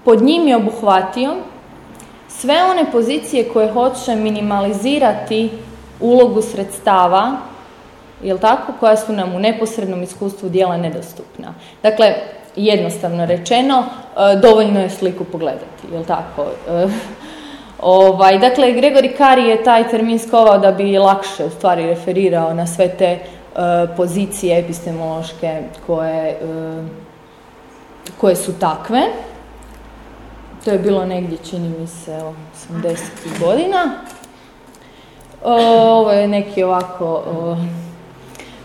Pod njim je obuhvatio sve one pozicije koje hoće minimalizirati ulogu sredstava jel tako, koja su nam u neposrednom iskustvu dijela nedostupna. Dakle, jednostavno rečeno, e, dovoljno je sliku pogledati, jel tako? E, ovaj, dakle, Gregori Kari je taj termin skovao da bi lakše u stvari referirao na sve te e, pozicije epistemološke koje, koje su takve. To je bilo negdje, čini mi se, 80. godina. Ovo je neki ovako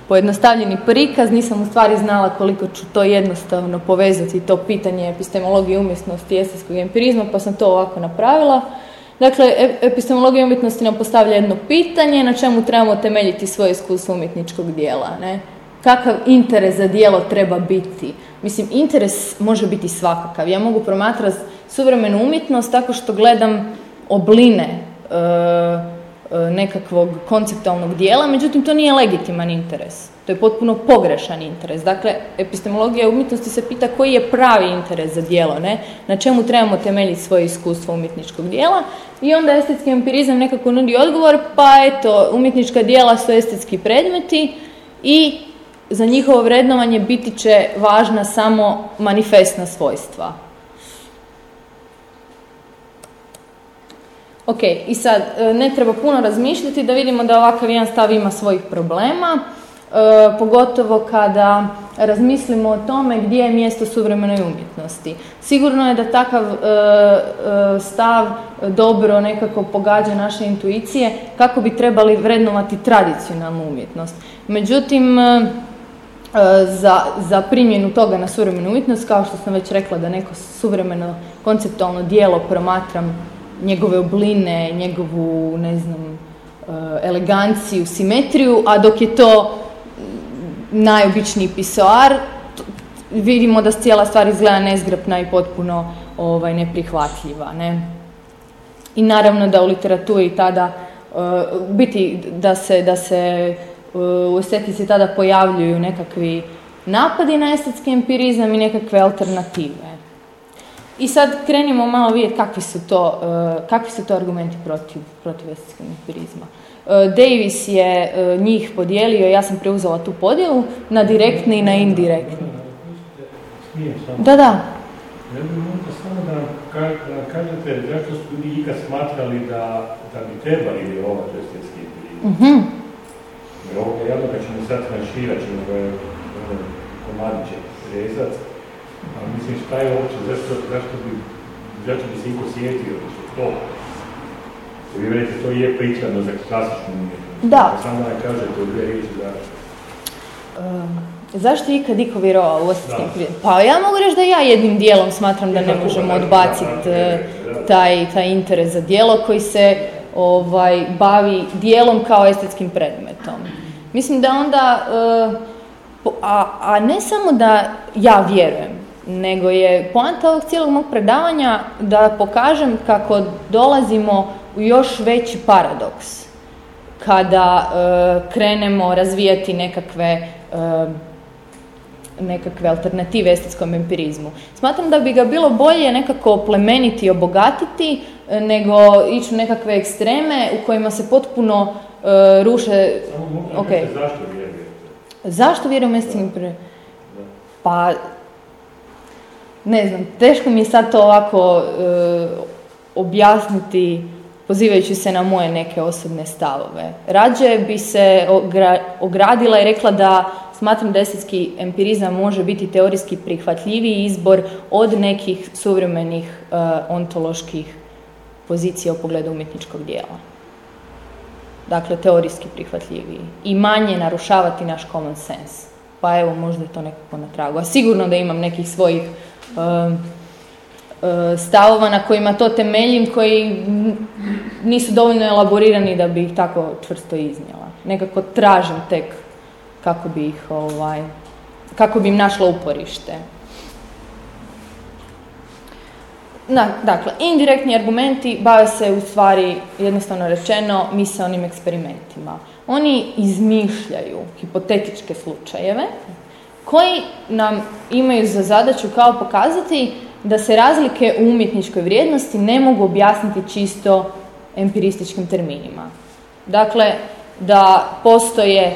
pojednostavljeni prikaz, nisam u stvari znala koliko ću to jednostavno povezati, to pitanje epistemologije umjetnosti i estetskog empirizma, pa sam to ovako napravila. Dakle, e- epistemologija umjetnosti nam postavlja jedno pitanje na čemu trebamo temeljiti svoje iskustvo umjetničkog dijela. Ne? Kakav interes za dijelo treba biti? Mislim, interes može biti svakakav. Ja mogu promatrati suvremenu umjetnost tako što gledam obline e, nekakvog konceptualnog dijela, međutim to nije legitiman interes. To je potpuno pogrešan interes. Dakle, epistemologija umjetnosti se pita koji je pravi interes za dijelo, ne? na čemu trebamo temeljiti svoje iskustvo umjetničkog dijela i onda estetski empirizam nekako nudi odgovor, pa eto, umjetnička dijela su estetski predmeti i za njihovo vrednovanje biti će važna samo manifestna svojstva. Ok, i sad e, ne treba puno razmišljati da vidimo da ovakav jedan stav ima svojih problema, e, pogotovo kada razmislimo o tome gdje je mjesto suvremenoj umjetnosti. Sigurno je da takav e, stav dobro nekako pogađa naše intuicije kako bi trebali vrednovati tradicionalnu umjetnost. Međutim, za, za primjenu toga na suvremenu umjetnost, kao što sam već rekla da neko suvremeno konceptualno dijelo promatram njegove obline, njegovu, ne znam, eleganciju, simetriju, a dok je to najobičniji pisoar, vidimo da cijela stvar izgleda nezgrapna i potpuno ovaj, neprihvatljiva. Ne? I naravno da u literaturi tada, biti da se, da se u estetici tada pojavljuju nekakvi napadi na estetski empirizam i nekakve alternative. I sad krenimo malo vidjeti kakvi su to, uh, kakvi su to argumenti protiv, protiv estetskog empirizma. Uh, Davis je uh, njih podijelio, ja sam preuzela tu podjelu, na direktni i na indirektni. Da, da. Ne bi možda samo da, kažete zašto su ljudi ikad smatrali da, da bi trebali vjerovati u estetski empirizam. Mhm. Jer ovo je javno kad ćemo sad tranširat, ćemo ga ono, komadiće rezat, a mislim šta je uopće, zašto, zašto bi, zašto bi se iko sjetio, što to? Vi vedete, to je prikladno za klasičnu umjetnost. Da. Samo da kažete u dvije riječi da... Um, zašto je ikad iko vjerovao u estetski empirizam? Pa ja mogu reći da ja jednim dijelom smatram da ne možemo odbaciti taj, taj interes za dijelo koji se ovaj, bavi dijelom kao estetskim predmetom. Mislim da onda, uh, a, a ne samo da ja vjerujem, nego je poanta ovog cijelog mog predavanja da pokažem kako dolazimo u još veći paradoks kada uh, krenemo razvijati nekakve uh, nekakve alternative estetskom empirizmu. Smatram da bi ga bilo bolje nekako plemeniti i obogatiti nego ići u nekakve ekstreme u kojima se potpuno uh, ruše... Samo okay. zašto vjerujete? Zašto vjerujem estetskom empirizmu? Pa, ne znam, teško mi je sad to ovako uh, objasniti pozivajući se na moje neke osobne stavove. Rađe bi se ogra, ogradila i rekla da smatram da estetski empirizam može biti teorijski prihvatljiviji izbor od nekih suvremenih uh, ontoloških pozicija u pogledu umjetničkog dijela. Dakle, teorijski prihvatljiviji. I manje narušavati naš common sense. Pa evo, možda je to nekako na tragu. A sigurno da imam nekih svojih stavova na kojima to temeljim, koji nisu dovoljno elaborirani da bi ih tako čvrsto iznijela. Nekako tražim tek kako bi ih, ovaj, kako bi im našla uporište. Na, dakle, indirektni argumenti bave se u stvari, jednostavno rečeno, misaonim eksperimentima. Oni izmišljaju hipotetičke slučajeve koji nam imaju za zadaću kao pokazati da se razlike u umjetničkoj vrijednosti ne mogu objasniti čisto empirističkim terminima. Dakle, da postoje e,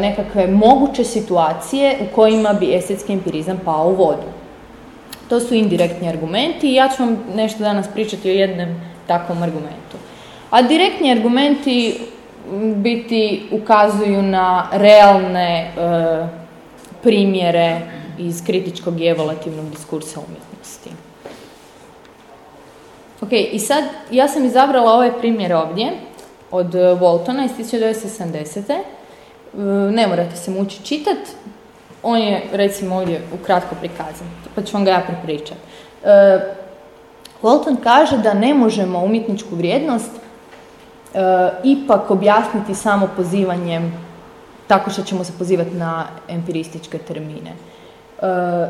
nekakve moguće situacije u kojima bi estetski empirizam pao u vodu. To su indirektni argumenti i ja ću vam nešto danas pričati o jednom takvom argumentu. A direktni argumenti biti ukazuju na realne e, primjere iz kritičkog i evolutivnog diskursa umjetnosti. Ok, i sad ja sam izabrala ovaj primjer ovdje od Waltona iz 1970. ne morate se mući čitat, on je recimo ovdje ukratko prikazan, pa ću vam ga ja prepričati. E, Walton kaže da ne možemo umjetničku vrijednost e, ipak objasniti samo pozivanjem tako što ćemo se pozivati na empirističke termine. E,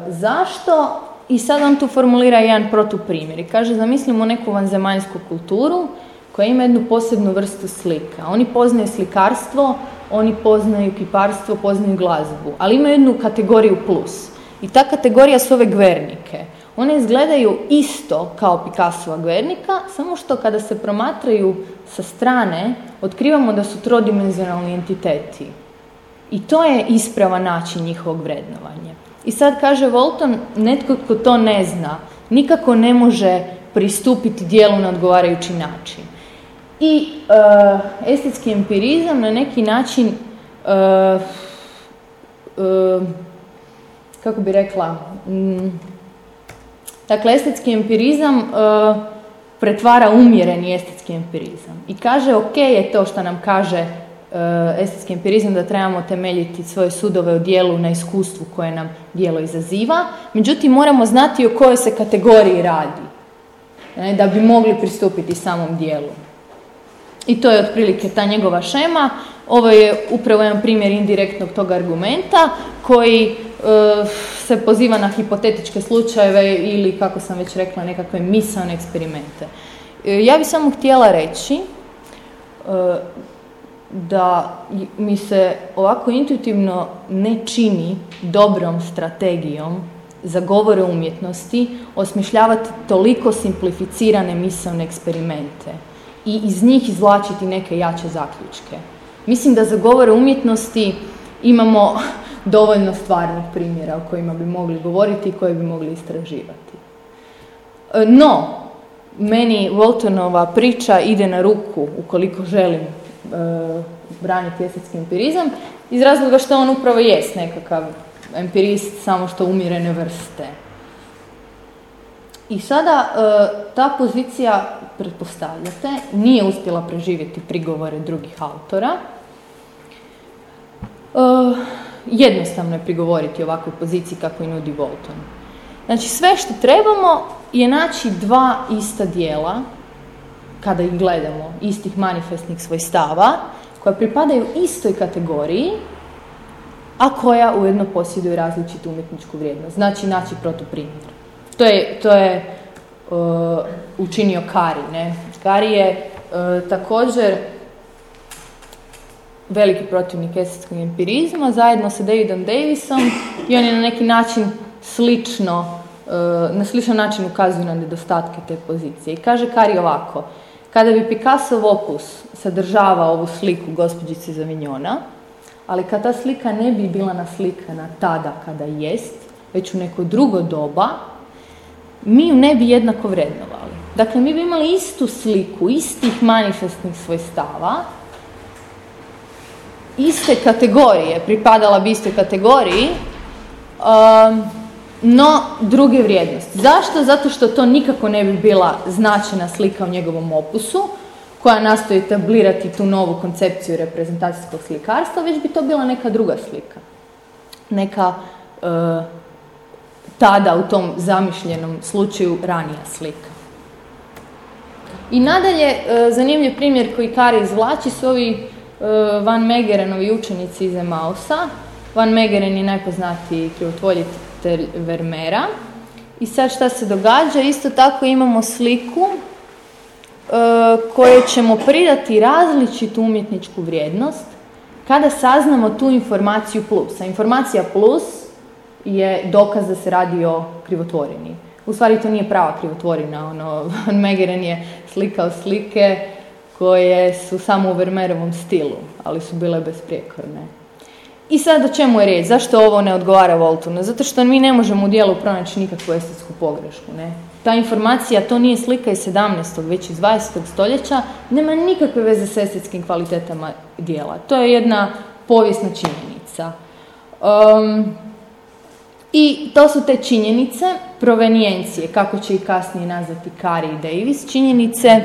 zašto? I sad on tu formulira jedan protuprimjer i kaže zamislimo neku vanzemaljsku kulturu koja ima jednu posebnu vrstu slika. Oni poznaju slikarstvo, oni poznaju kiparstvo, poznaju glazbu, ali imaju jednu kategoriju plus. I ta kategorija su ove gvernike. One izgledaju isto kao Picassova gvernika, samo što kada se promatraju sa strane, otkrivamo da su trodimenzionalni entiteti. I to je ispravan način njihovog vrednovanja. I sad kaže Volton, netko tko to ne zna, nikako ne može pristupiti dijelu na odgovarajući način. I uh, estetski empirizam na neki način, uh, uh, kako bi rekla, mm, dakle, estetski empirizam pretvara umjereni estetski empirizam. I kaže, ok je to što nam kaže estetski empirizam da trebamo temeljiti svoje sudove u dijelu na iskustvu koje nam dijelo izaziva, međutim moramo znati o kojoj se kategoriji radi da bi mogli pristupiti samom dijelu. I to je otprilike ta njegova šema. Ovo je upravo jedan primjer indirektnog tog argumenta koji e, se poziva na hipotetičke slučajeve ili, kako sam već rekla, nekakve misalne eksperimente. E, ja bih samo htjela reći da mi se ovako intuitivno ne čini dobrom strategijom za govore umjetnosti osmišljavati toliko simplificirane misalne eksperimente i iz njih izvlačiti neke jače zaključke. Mislim da za govore umjetnosti imamo dovoljno stvarnih primjera o kojima bi mogli govoriti i koje bi mogli istraživati. E, no, meni Waltonova priča ide na ruku ukoliko želim braniti estetski empirizam iz razloga što on upravo jest nekakav empirist samo što umjerene vrste. I sada e, ta pozicija, pretpostavljate, nije uspjela preživjeti prigovore drugih autora. E, jednostavno je prigovoriti ovakvoj poziciji kako i nudi Volton. Znači sve što trebamo je naći dva ista dijela, kada ih gledamo, istih manifestnih svojstava, koja pripadaju istoj kategoriji, a koja ujedno posjeduje različitu umjetničku vrijednost. Znači naći protuprimjer. To je, to je uh, učinio Kari. Ne? Kari je uh, također veliki protivnik estetskog empirizma zajedno sa Davidom Davisom i on je na neki način slično, uh, na sličan način ukazuje na nedostatke te pozicije. I kaže Kari ovako, kada bi Picasso opus sadržavao ovu sliku gospođice Zavinjona, ali kad ta slika ne bi bila naslikana tada kada jest, već u neko drugo doba, mi ju ne bi jednako vrednovali. Dakle, mi bi imali istu sliku, istih manifestnih svojstava, iste kategorije, pripadala bi istoj kategoriji, um, no druge vrijednosti. Zašto? Zato što to nikako ne bi bila značajna slika u njegovom opusu, koja nastoji etablirati tu novu koncepciju reprezentacijskog slikarstva, već bi to bila neka druga slika. Neka uh, tada u tom zamišljenom slučaju ranija slika. I nadalje, e, zanimljiv primjer koji Kari izvlači su ovi e, Van Megerenovi učenici iz Emausa. Van Megeren je najpoznatiji krivotvoljitelj Vermeera. I sad šta se događa? Isto tako imamo sliku e, koje ćemo pridati različitu umjetničku vrijednost kada saznamo tu informaciju plus. A informacija plus je dokaz da se radi o krivotvorini. U stvari to nije prava krivotvorina, ono, Van Megeren je slikao slike koje su samo u Vermeerovom stilu, ali su bile besprijekorne. I sad o čemu je riječ? Zašto ovo ne odgovara Voltunu? Zato što mi ne možemo u dijelu pronaći nikakvu estetsku pogrešku. Ne? Ta informacija, to nije slika iz 17. već iz 20. stoljeća, nema nikakve veze s estetskim kvalitetama dijela. To je jedna povijesna činjenica. Um, i to su te činjenice, provenijencije, kako će ih kasnije nazvati Kari i Davis, činjenice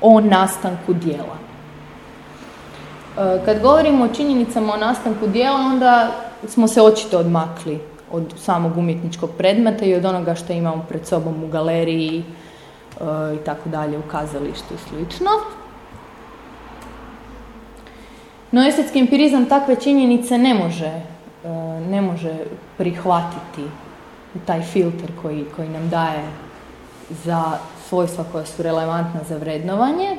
o nastanku dijela. Kad govorimo o činjenicama o nastanku dijela, onda smo se očito odmakli od samog umjetničkog predmeta i od onoga što imamo pred sobom u galeriji e, i tako dalje, u kazalištu i slično. No estetski empirizam takve činjenice ne može, e, ne može prihvatiti taj filter koji, koji nam daje za svojstva koja su relevantna za vrednovanje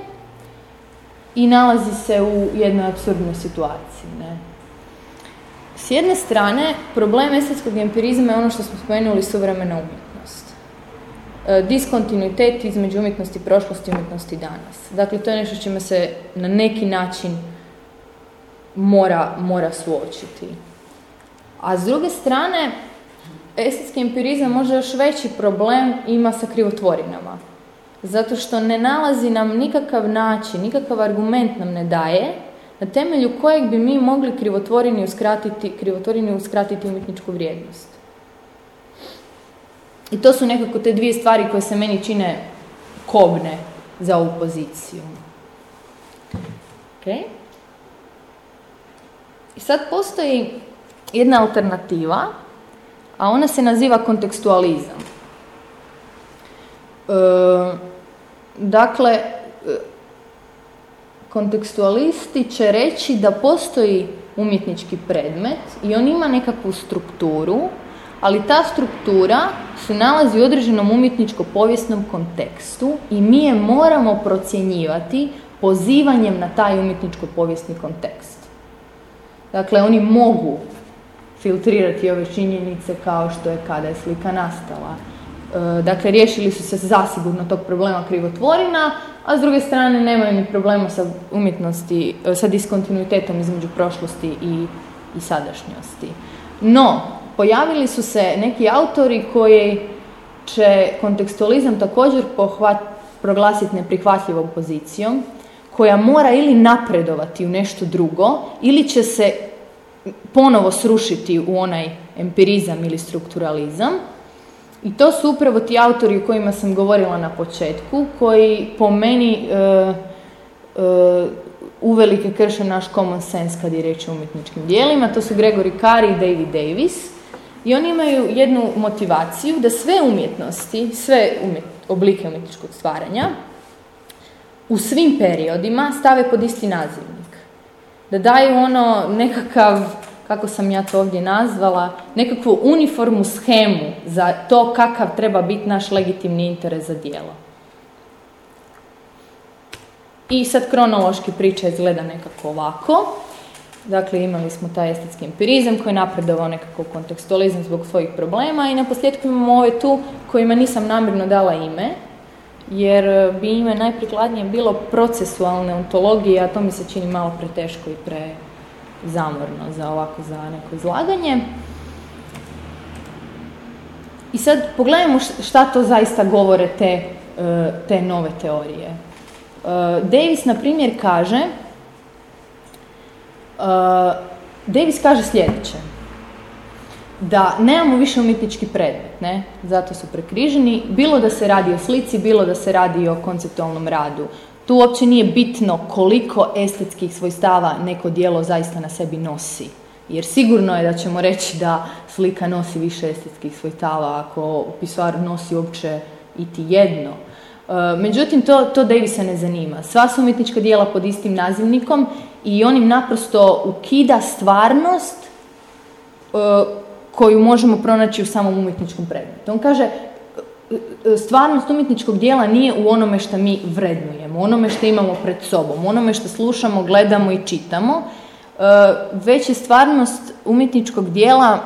i nalazi se u jednoj absurdnoj situaciji. Ne? S jedne strane, problem estetskog empirizma je ono što smo spomenuli suvremena umjetnost. E, diskontinuitet između umjetnosti prošlosti i umjetnosti danas. Dakle, to je nešto čime se na neki način mora, mora suočiti. A s druge strane, estetski empirizam možda još veći problem ima sa krivotvorinama. Zato što ne nalazi nam nikakav način, nikakav argument nam ne daje na temelju kojeg bi mi mogli krivotvorini uskratiti, krivotvorini uskratiti umjetničku vrijednost. I to su nekako te dvije stvari koje se meni čine kobne za ovu poziciju. Okay. I sad postoji jedna alternativa, a ona se naziva kontekstualizam. E, dakle, e, kontekstualisti će reći da postoji umjetnički predmet i on ima nekakvu strukturu, ali ta struktura se nalazi u određenom umjetničko-povijesnom kontekstu i mi je moramo procjenjivati pozivanjem na taj umjetničko-povijesni kontekst. Dakle, oni mogu filtrirati ove činjenice kao što je kada je slika nastala. E, dakle, riješili su se zasigurno tog problema krivotvorina, a s druge strane nemaju ni problema sa umjetnosti, e, sa diskontinuitetom između prošlosti i, i sadašnjosti. No, pojavili su se neki autori koji će kontekstualizam također pohvat, proglasiti neprihvatljivom pozicijom, koja mora ili napredovati u nešto drugo, ili će se ponovo srušiti u onaj empirizam ili strukturalizam. I to su upravo ti autori o kojima sam govorila na početku, koji po meni e, e, uvelike krše naš common sense kad je riječ o umjetničkim dijelima. To su Gregory Carey i David Davis. I oni imaju jednu motivaciju da sve umjetnosti, sve oblike umjetničkog stvaranja, u svim periodima stave pod isti nazivnik. Da daju ono nekakav, kako sam ja to ovdje nazvala, nekakvu uniformu schemu za to kakav treba biti naš legitimni interes za dijelo. I sad kronološki priča izgleda nekako ovako. Dakle, imali smo taj estetski empirizam koji je napredovao nekako kontekstualizam zbog svojih problema i na posljedku imamo ove tu kojima nisam namjerno dala ime, jer bi ime najprikladnije bilo procesualne ontologije, a to mi se čini malo preteško i prezamorno za ovako za neko izlaganje. I sad pogledajmo šta to zaista govore te, e, te nove teorije. E, Davis, na primjer, kaže Davis kaže sljedeće da nemamo više umjetnički predmet, ne? zato su prekriženi, bilo da se radi o slici, bilo da se radi o konceptualnom radu. Tu uopće nije bitno koliko estetskih svojstava neko dijelo zaista na sebi nosi. Jer sigurno je da ćemo reći da slika nosi više estetskih svojstava ako pisoar nosi uopće iti jedno. E, međutim, to, to Davisa ne zanima. Sva su umjetnička dijela pod istim nazivnikom i on im naprosto ukida stvarnost e, koju možemo pronaći u samom umjetničkom predmetu. On kaže, stvarnost umjetničkog dijela nije u onome što mi vrednujemo, onome što imamo pred sobom, onome što slušamo, gledamo i čitamo, e, već je stvarnost umjetničkog dijela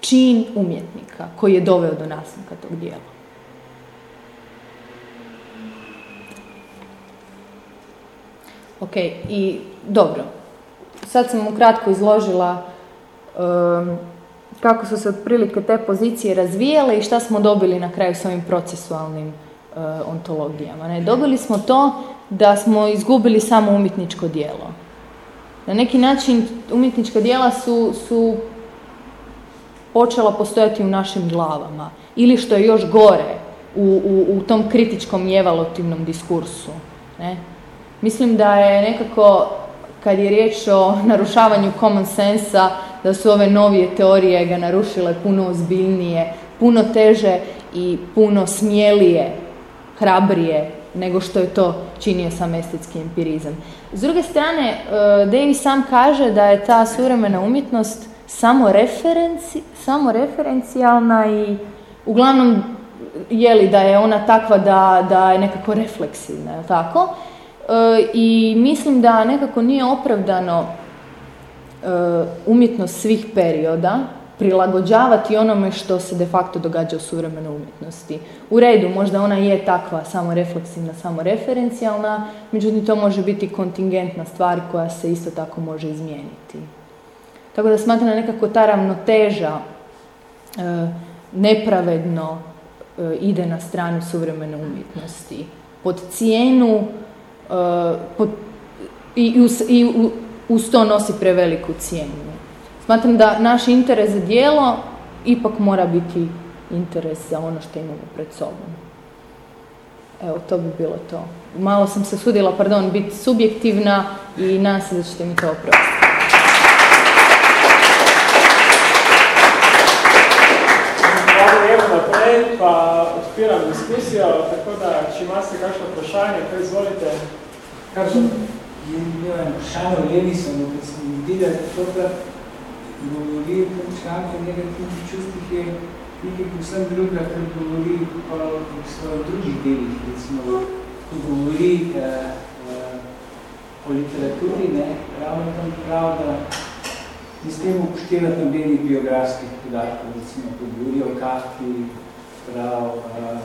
čin umjetnika koji je doveo do nastanka tog dijela. Ok, i dobro. Sad sam ukratko izložila kako su se otprilike te pozicije razvijale i šta smo dobili na kraju s ovim procesualnim uh, ontologijama. Ne? Dobili smo to da smo izgubili samo umjetničko dijelo. Na neki način umjetnička dijela su, su počela postojati u našim glavama. Ili što je još gore, u, u, u tom kritičkom i evaluativnom diskursu. Ne? Mislim da je nekako kad je riječ o narušavanju common sensa, da su ove novije teorije ga narušile puno ozbiljnije, puno teže i puno smijelije, hrabrije nego što je to činio sam estetski empirizam. S druge strane, e, Davis sam kaže da je ta suvremena umjetnost samo, referenci, samo referencijalna i uglavnom je li da je ona takva da, da je nekako refleksivna, je tako? E, I mislim da nekako nije opravdano umjetnost svih perioda prilagođavati onome što se de facto događa u suvremenoj umjetnosti. U redu, možda ona je takva samo refleksivna, samo referencijalna, međutim to može biti kontingentna stvar koja se isto tako može izmijeniti. Tako da smatram nekako ta ravnoteža e, nepravedno e, ide na stranu suvremene umjetnosti. Pod cijenu e, pod, i, uz, i uz to nosi preveliku cijenu. Smatram da naš interes za dijelo ipak mora biti interes za ono što imamo pred sobom. Evo, to bi bilo to. Malo sam se sudila, pardon, biti subjektivna i se da ćete mi to oprostiti. Pa odpiram diskusijo, tako da, če imate kakšno vprašanje, kaj izvolite. Kar vprašanje o Levisonu, ker sem videl, da tokrat govori v tem članku negativnih čustvih je nekaj povsem druga, kar govori pa v drugih delih, recimo, ko govori eh, eh, o literaturi, ne, ravno tam prav, da ne s tem upoštevati nobenih biografskih podatkov, recimo, ko govori o Kafki, prav, eh,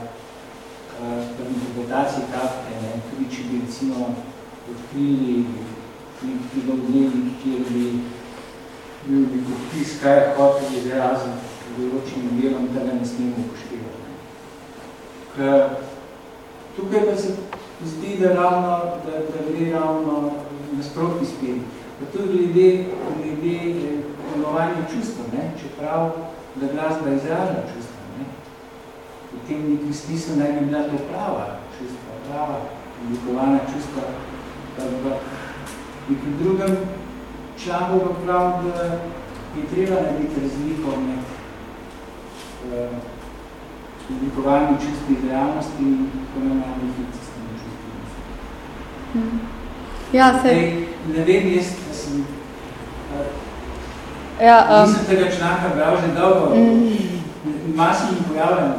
eh, pri interpretaciji Kafke, ne, tudi če bi recimo odkrili pri, pri dnevnik, kjer bi bil bi popis, kaj je hotel izrazen v določenim delom, da ga ne smemo upoštevati. Tukaj pa se zdi, da, ravno, da, da gre ravno nasprotni spet. Pa tudi glede, glede eh, ponovanja čustva, ne? čeprav da glasba izraža čustva. Ne? V tem nekem smislu naj bi bila to prava čustva, prava oblikovana čustva. V nekem drugem članku pa prav, da je treba narediti razliko med uh, oblikovanjem čustvi iz realnosti in pomenovanjem fikcijskimi čustvi. Hmm. Ja, se... Ej, ne vem, jaz, da sem uh, ja, um... nisem tega članka bral že dolgo, mm. ima se mi pojavljeno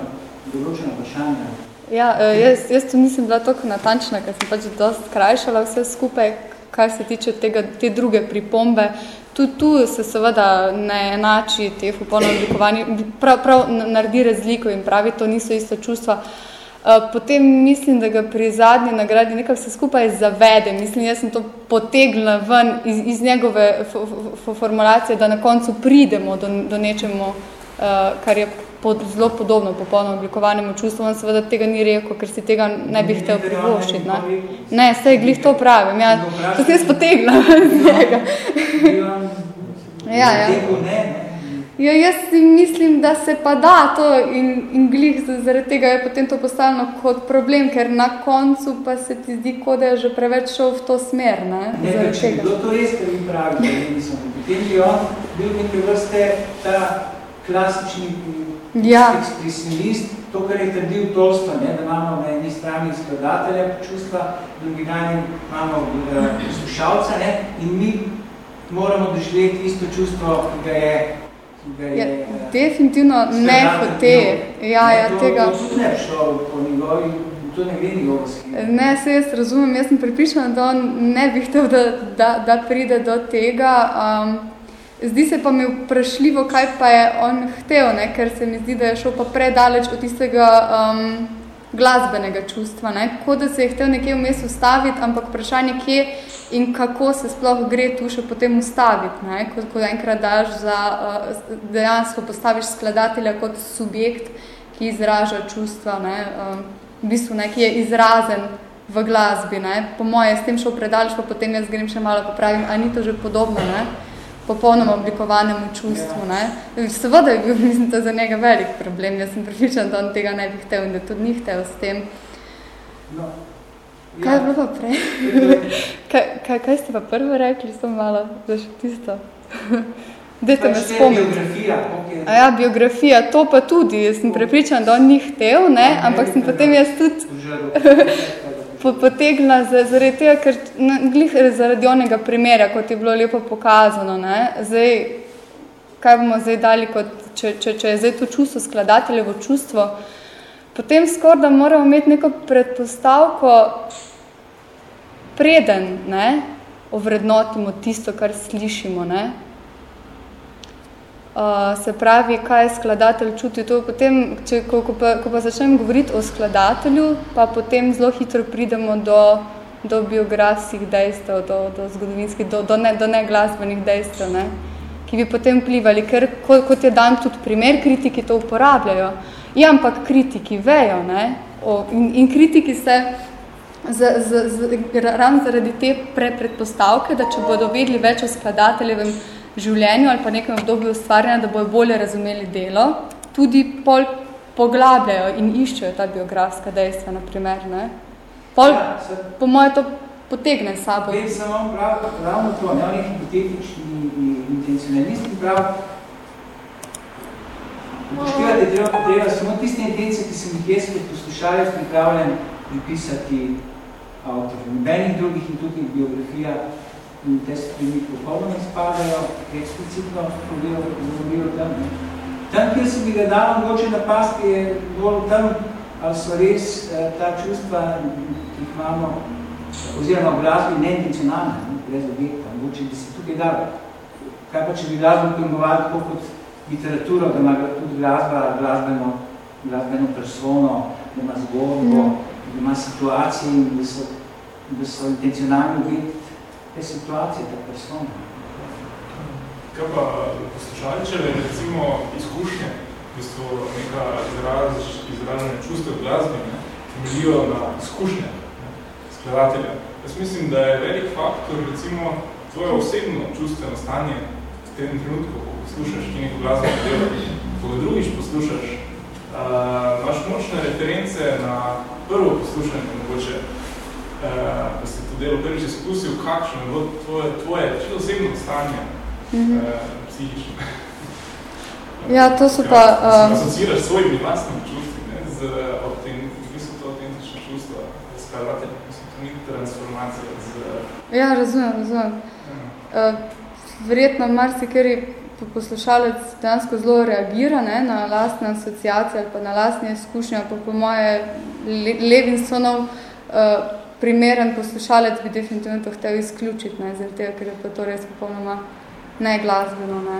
določena vprašanja. Ja, uh, jaz, jaz tu nisem bila toliko natančna, ker sem pač dosti skrajšala vse skupaj, kar se tiče tega, te druge pripombe. Tudi tu se seveda ne enači teh v polnem oblikovanju, prav, prav naredi razliko in pravi, to niso isto čustva. Eh, potem mislim, da ga pri zadnji nagradi nekako se skupaj zavede. Mislim, jaz sem to potegnila ven iz, iz njegove formulacije, da na koncu pridemo do, do nečemu, uh, kar je pod, zelo podobno popolno oblikovanemu čustvu, on seveda tega ni rekel, ker si tega ne bi hotel privoščiti. Ne, ne vse je glih to pravim, ja, to sem jaz potegla z njega. ja, ja. Ja, jaz si mislim, da se pa da to in, in glih zaradi tega je potem to postavljeno kot problem, ker na koncu pa se ti zdi, kot da je že preveč šel v to smer. Ne, ne če bi bilo to res, kar mi pravi, da nisem. Potem bi on bil nekaj vrste ta klasični ja. ekspresionist, to, kar je trdil Tolsto, ne, da imamo na eni strani skladatelja čustva, drugi dan imamo uh, poslušalca ne, in mi moramo doživeti isto čustvo, ki ga je Ga je, ja, definitivno ne hote. Ja, ja, to, tega. To ne šlo po njegovi, to ne gre njegovo Ne, se jaz razumem, jaz sem pripričana, da on ne bi htel, da, da, da pride do tega. Um, Zdi se pa mi vprašljivo, kaj pa je on htel, ne? ker se mi zdi, da je šel pa predaleč od tistega um, glasbenega čustva. Ne? Kot da se je htel nekje vmes ustaviti, ampak vprašanje, kje in kako se sploh gre tu še potem ustaviti. Ne? Kot, kot enkrat daš za, uh, dejansko postaviš skladatelja kot subjekt, ki izraža čustva, ne? Um, v bistvu ne? ki je izrazen v glasbi. Ne? Po moje, s tem šel predaleč, pa potem jaz grem še malo popravim, a ni to že podobno, ne? Popolnoma oblikovanemu čustvu. Ne. Seveda je bil, mislim, to za njega velik problem. Jaz sem pripričan, da on tega ne bi htel in da tudi ni htel s tem. No, Kaj je bilo pa prej? kaj, kaj, kaj ste pa prvo rekli, sem malo, da še tisto? Dajte me spomniti. Biografija. Okay. A ja, biografija, to pa tudi. Jaz sem prepričana, da on ni htel, ne? ampak sem potem jaz tudi potegnila za- zaradi tega, ker glih zaradi onega primera, kot je bilo lepo pokazano. Ne? Zdaj, kaj bomo zdaj dali, kot, če, če, če je zdaj to čustvo skladateljevo čustvo, potem skoraj da moramo imeti neko predpostavko, preden ne, ovrednotimo tisto, kar slišimo. Ne. Se pravi, kaj skladatelj čuti. To potem, če, ko, ko, pa, ko pa začnem govoriti o skladatelju, pa potem zelo hitro pridemo do, do biografskih dejstev, do, do zgodovinskih, do, do, ne, do neglasbenih dejstev, ne, ki bi potem vplivali, ker kot, kot je dan tudi primer, kritiki to uporabljajo. Ja, ampak kritiki vejo, ne, o, in, in kritiki se z, z, z, ravno zaradi te pre, predpostavke, da če bodo vedeli več o skladateljevem življenju ali pa nekem obdobju ustvarjanja, da bojo bolje razumeli delo, tudi pol poglabljajo in iščejo ta biografska dejstva, naprimer. Ne? Pol, Ja, se- po moje to potegne s sabo. Vem, samo prav, ravno to, ne, on je hipotetični intencionalist in prav, upoštevati treba, treba samo tiste intence, ki sem jih jaz kot poslušalec pripravljen pripisati avtorju. Nobenih drugih in tudi biografija in te spremi popolnoma izpadajo, eksplicitno govorijo tam. Ne. Tam, kjer se bi ga dalo mogoče napasti, je bolj tam, ali so res eh, ta čustva, ki jih imamo, oziroma v glasbi neintencionalna, ne, brez objekta, mogoče bi se tukaj dalo. Kaj pa, če bi glasbo pojmovali tako kot literaturo, da ima tudi glasba glasbeno, glasbeno persono, da ima zgodbo, da ima situacije in da so, da so intencionalni objekt te situacije, ta persona. Kaj pa poslušalčeve, recimo, izkušnje, v bistvu neka izraz, izražene čustva v glasbi, ne, temeljijo na izkušnje skladatelja. Jaz mislim, da je velik faktor, recimo, tvoje osebno čustveno stanje v tem trenutku, ko poslušaš ki neko glasbeno delo, ko ga drugič poslušaš, uh, imaš močne reference na prvo poslušanje, mogoče, da si to delo prvič izkusil, kakšno je bilo tvoje, tvoje osebno stanje, Mhm. eh, psihično. Ja, to so pa... Um, Um, asociraš svojimi vlastnimi čustvi, ne, z avten, niso to avtentične čustva, skladatelj, mislim, to ni transformacija z... ja, razumem, razumem. Ja. Uh, verjetno marsikeri poslušalec dejansko zelo reagira ne, na lastne asociacije ali pa na lastne izkušnje, pa po moje Le Levinsonov uh, primeren poslušalec bi definitivno to hotel izključiti, ne, zaradi tega, ker je pa to res popolnoma neglasbeno. Ne.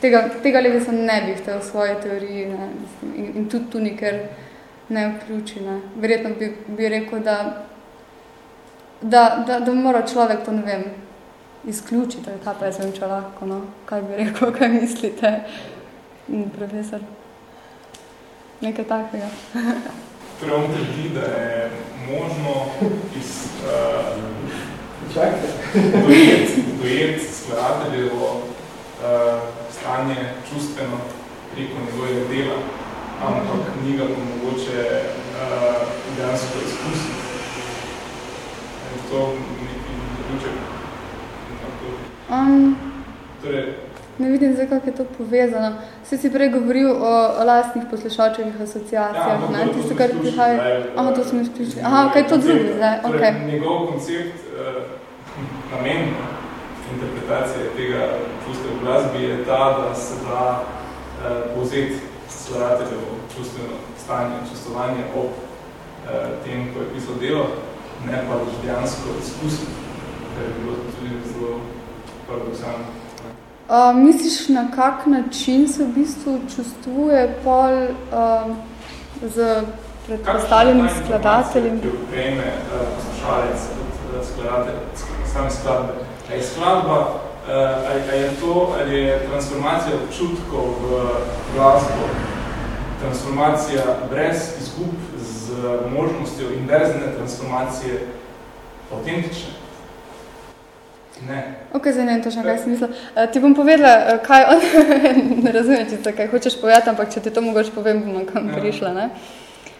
Tega, tega Levinson ne bi hotel v svoji teoriji ne, in, in tudi tu nikjer ne vključi. Ne. Verjetno bi, bi rekel, da, da, da, da mora človek to, ne vem, izključiti, ali kaj pa jaz vem, če lahko, no? kaj bi rekel, kaj mislite, profesor? Nekaj takega. Torej, on trdi, da je možno iz uh, dojet, dojet skladateljevo uh, stanje čustveno preko njegovega dela, ampak ni ga pa mogoče uh, dejansko izkusiti. Je to neki zaključek? Um, Torej, ne vidim zdaj, kako je to povezano. Vsi si prej govoril o, o lastnih poslušalčevih asociacijah, ne? Ja, to- to Tisto, kar prihaja. Aha, to smo izključili. Aha, kaj to drugo zdaj? Torej, Okay. Njegov koncept, uh, namen interpretacije tega čustva v glasbi je ta, da se da uh, povzeti skladateljevo čustveno stanje, čustovanje ob uh, tem, ko je pisal delo, ne pa dejansko izkusiti, kar je bilo tudi zelo paradoksalno. Uh, misliš, na kak način se v bistvu čustvuje pol um, z predpostavljenim skladateljem? Jo prejme uh, poslušalec od same skladbe. A je skladba, ali, ali je to, ali je transformacija občutkov v glasbo, transformacija brez izgub z možnostjo inverzne transformacije avtentične? Ne. Ok, zdaj ne vem točno, kaj sem mislila. Uh, ti bom povedala, uh, kaj on, ne razumem, če kaj hočeš povedati, ampak če ti to mogoče povem, bom kam Ja. prišla. Ne?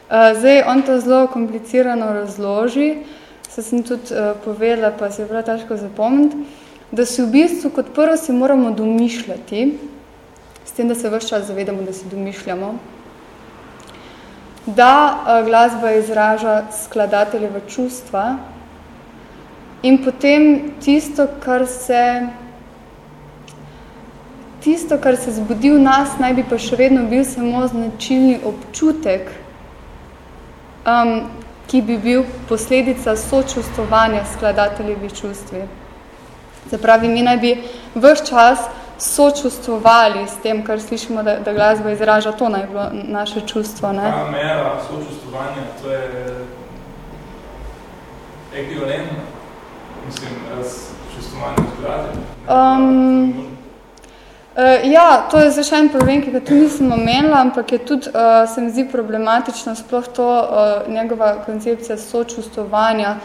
Uh, zdaj, on to zelo komplicirano razloži. se sem tudi uh, povedala, pa se je prav težko zapomniti, da si v bistvu kot prvo si moramo domišljati, s tem, da se vse čas zavedamo, da si domišljamo, da uh, glasba izraža skladateljeva čustva in potem tisto, kar se tisto, kar se zbudi v nas, naj bi pa še vedno bil samo značilni občutek, um, ki bi bil posledica sočustovanja skladateljevi čustvi. Se pravi, mi naj bi vse čas sočustovali s tem, kar slišimo, da, da glasba izraža, to naj bilo naše čustvo. Ne? Ta mera sočustovanja, to je ekvivalentno, mislim, z čustovanjem skladatelja. Um, ja, to je zdaj še en problem, ki ga tu nisem omenila, ampak je tudi, uh, se mi zdi problematično sploh to uh, njegova koncepcija sočustovanja.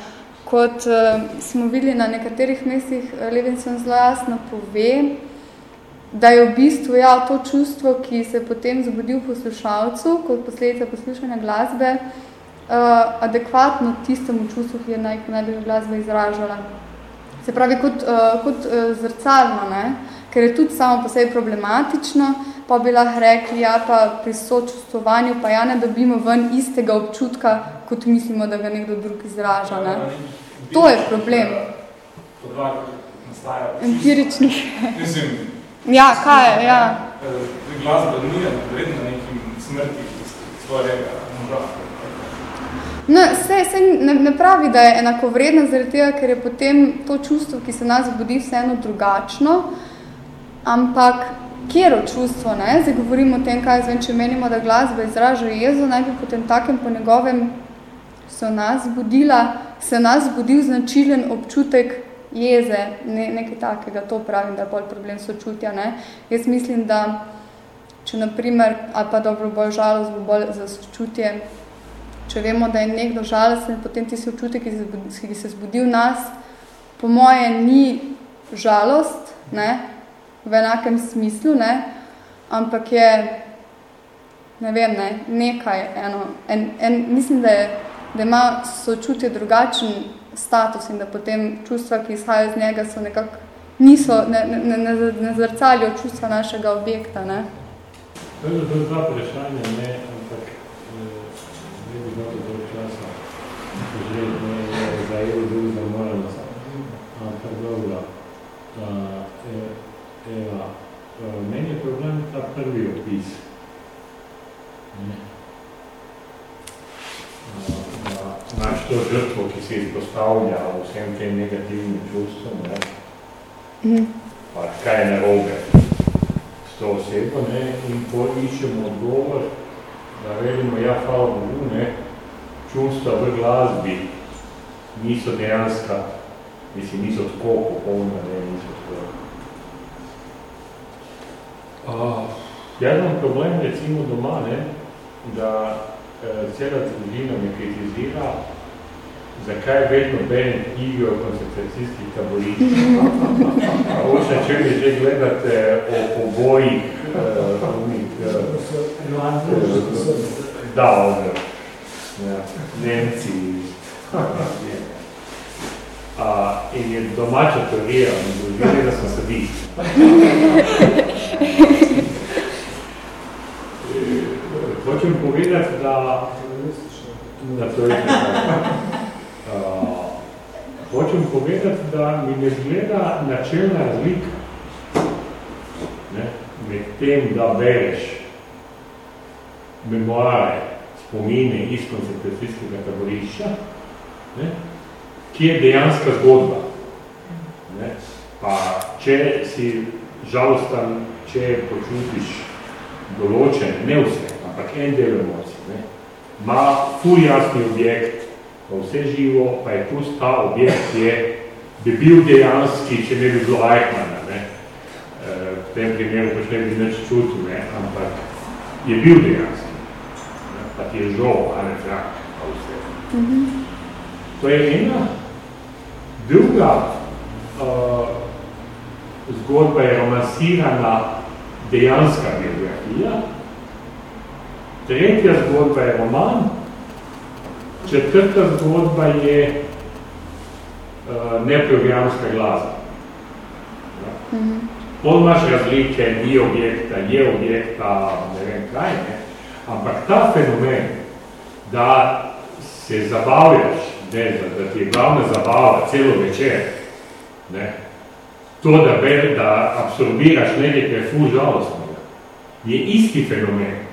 Kot uh, smo videli na nekaterih mestih, Levinson zelo jasno pove, da je v bistvu ja, to čustvo, ki se potem zbudi v poslušalcu, kot posledica poslušanja glasbe, uh, adekvatno tistemu čustvu, ki je naj, naj bi glasba izražala. Se pravi, kot, uh, kot uh, zrcalno, ne? ker je tudi samo po sebi problematično, pa bi lahko rekli, ja, pa pri sočustovanju pa ja ne dobimo ven istega občutka, kot mislimo, da ga nekdo drug izraža. Ne? To je problem. Empiričnih. Mislim, ja, kaj je, ja. Glasba ni vredna nekim smrti svojega moža. No, se, se ne, ne pravi, da je enakovredna zaradi tega, ker je potem to čustvo, ki se nas zbudi, vseeno drugačno, ampak kjero čustvo, ne? Zdaj govorimo o tem, kaj zvem, če menimo, da glasba izraža jezo, naj bi potem takem po njegovem se nas zbudila, se nas zbudil značilen občutek jeze, ne, nekaj takega, to pravim, da je bolj problem sočutja, ne? Jaz mislim, da če naprimer, ali pa dobro bolj žalost, bo bolj za sočutje, če vemo, da je nekdo žalosten, potem ti se občutek, ki se, ki se zbudi v nas, po moje ni žalost, ne, v enakem smislu, ne, ampak je, ne vem, ne, nekaj, eno, en, en, mislim, da, je, da ima sočutje drugačen status in da potem čustva, ki izhajajo iz njega, so nekako, niso, ne, ne, ne, ne zrcalijo čustva našega objekta, ne. To je dva vprašanja, ne bi bilo dolgo časa, že ne zajel drug za moram, ampak dobro. Eva, meni je problem ta prvi opis. Ne. Da imaš to žrtvo, ki se izpostavlja vsem tem negativnim čustvom, ne. Mhm. Pa kaj je narobe s to osebo, ne, in ko iščemo odgovor, da vedimo, ja, hvala Bogu, ne, čustva v glasbi niso dejanska, mislim, niso tako popolna, ne, niso tako. Uh, jaz imam problem, recimo doma, ne, da eh, cela družina me kritizira, zakaj vedno berem knjige o koncentracijskih taboriščih. Oče, če mi že gledate o pobojih, eh, eh, da, ovdje, ja, Nemci, A, in je domača teorija, in družili, da smo sadist. Hočem povedati, da, da to je hočem povedati, da mi ne zgleda načelna razlika ne, med tem, da bereš memoare, spomine iz koncentracijskega taborišča, ne, ki je dejanska zgodba. Ne, pa če si žalostan, če počutiš določen, ne vse, ampak en del emocij, ima ful jasni objekt, pa vse živo, pa je plus ta objekt, je, bi bil dejanski, če ne bi bilo Eichmanna, ne, v tem primeru pač ne bi nič čutil, ne, ampak je bil dejanski, ne, pa ti je žal, a ne Frank, pa vse. Mm -hmm. To je ena. Druga uh, zgodba je romansirana dejanska biografija. Tretja zgodba je roman. Četrta zgodba je uh, neprogramska glasba. Ja. Mm -hmm. Pol imaš razlike, ni objekta, je objekta, ne vem kaj, ne? ampak ta fenomen, da se zabavljaš, ne, da, da ti je glavna zabava celo večer, ne, to, da, be, da absorbiraš nekaj, kaj je ful žalostnega, je isti fenomen.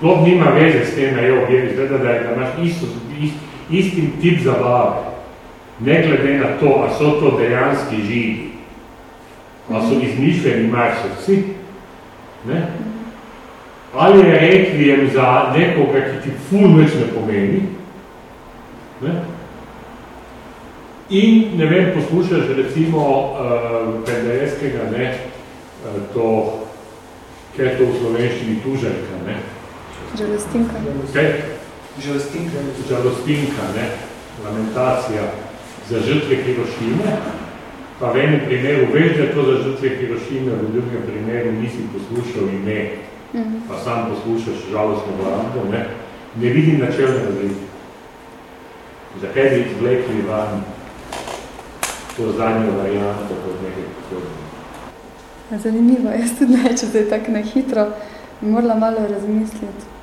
To nima veze s tem, da je objekt, da, da, da imaš isto, ist, isti tip zabave, ne glede na to, a so to dejanski žigi, a so izmišljeni marsovci, ne, ali je rekvijem za nekoga, ki ti ful več ne pomeni, ne? in ne vem, poslušaš recimo uh, PDS-kega, ne, uh, to, kaj je to v slovenščini, tužajka, ne? Žalostinka. Kaj? Žalostinka. Žalostinka, ne, lamentacija za žrtve Hirošime, pa v enem primeru veš, da je to za žrtve Hirošime, v drugem primeru nisi poslušal ime -hmm. pa sam poslušaš žalostno glasbo, ne, ne vidim načelne razlike. Zakaj bi izvlekli van to zadnjo varianto kot nekaj posebno? Zanimivo, jaz tudi ne, če zdaj tako na hitro, morala malo razmisliti.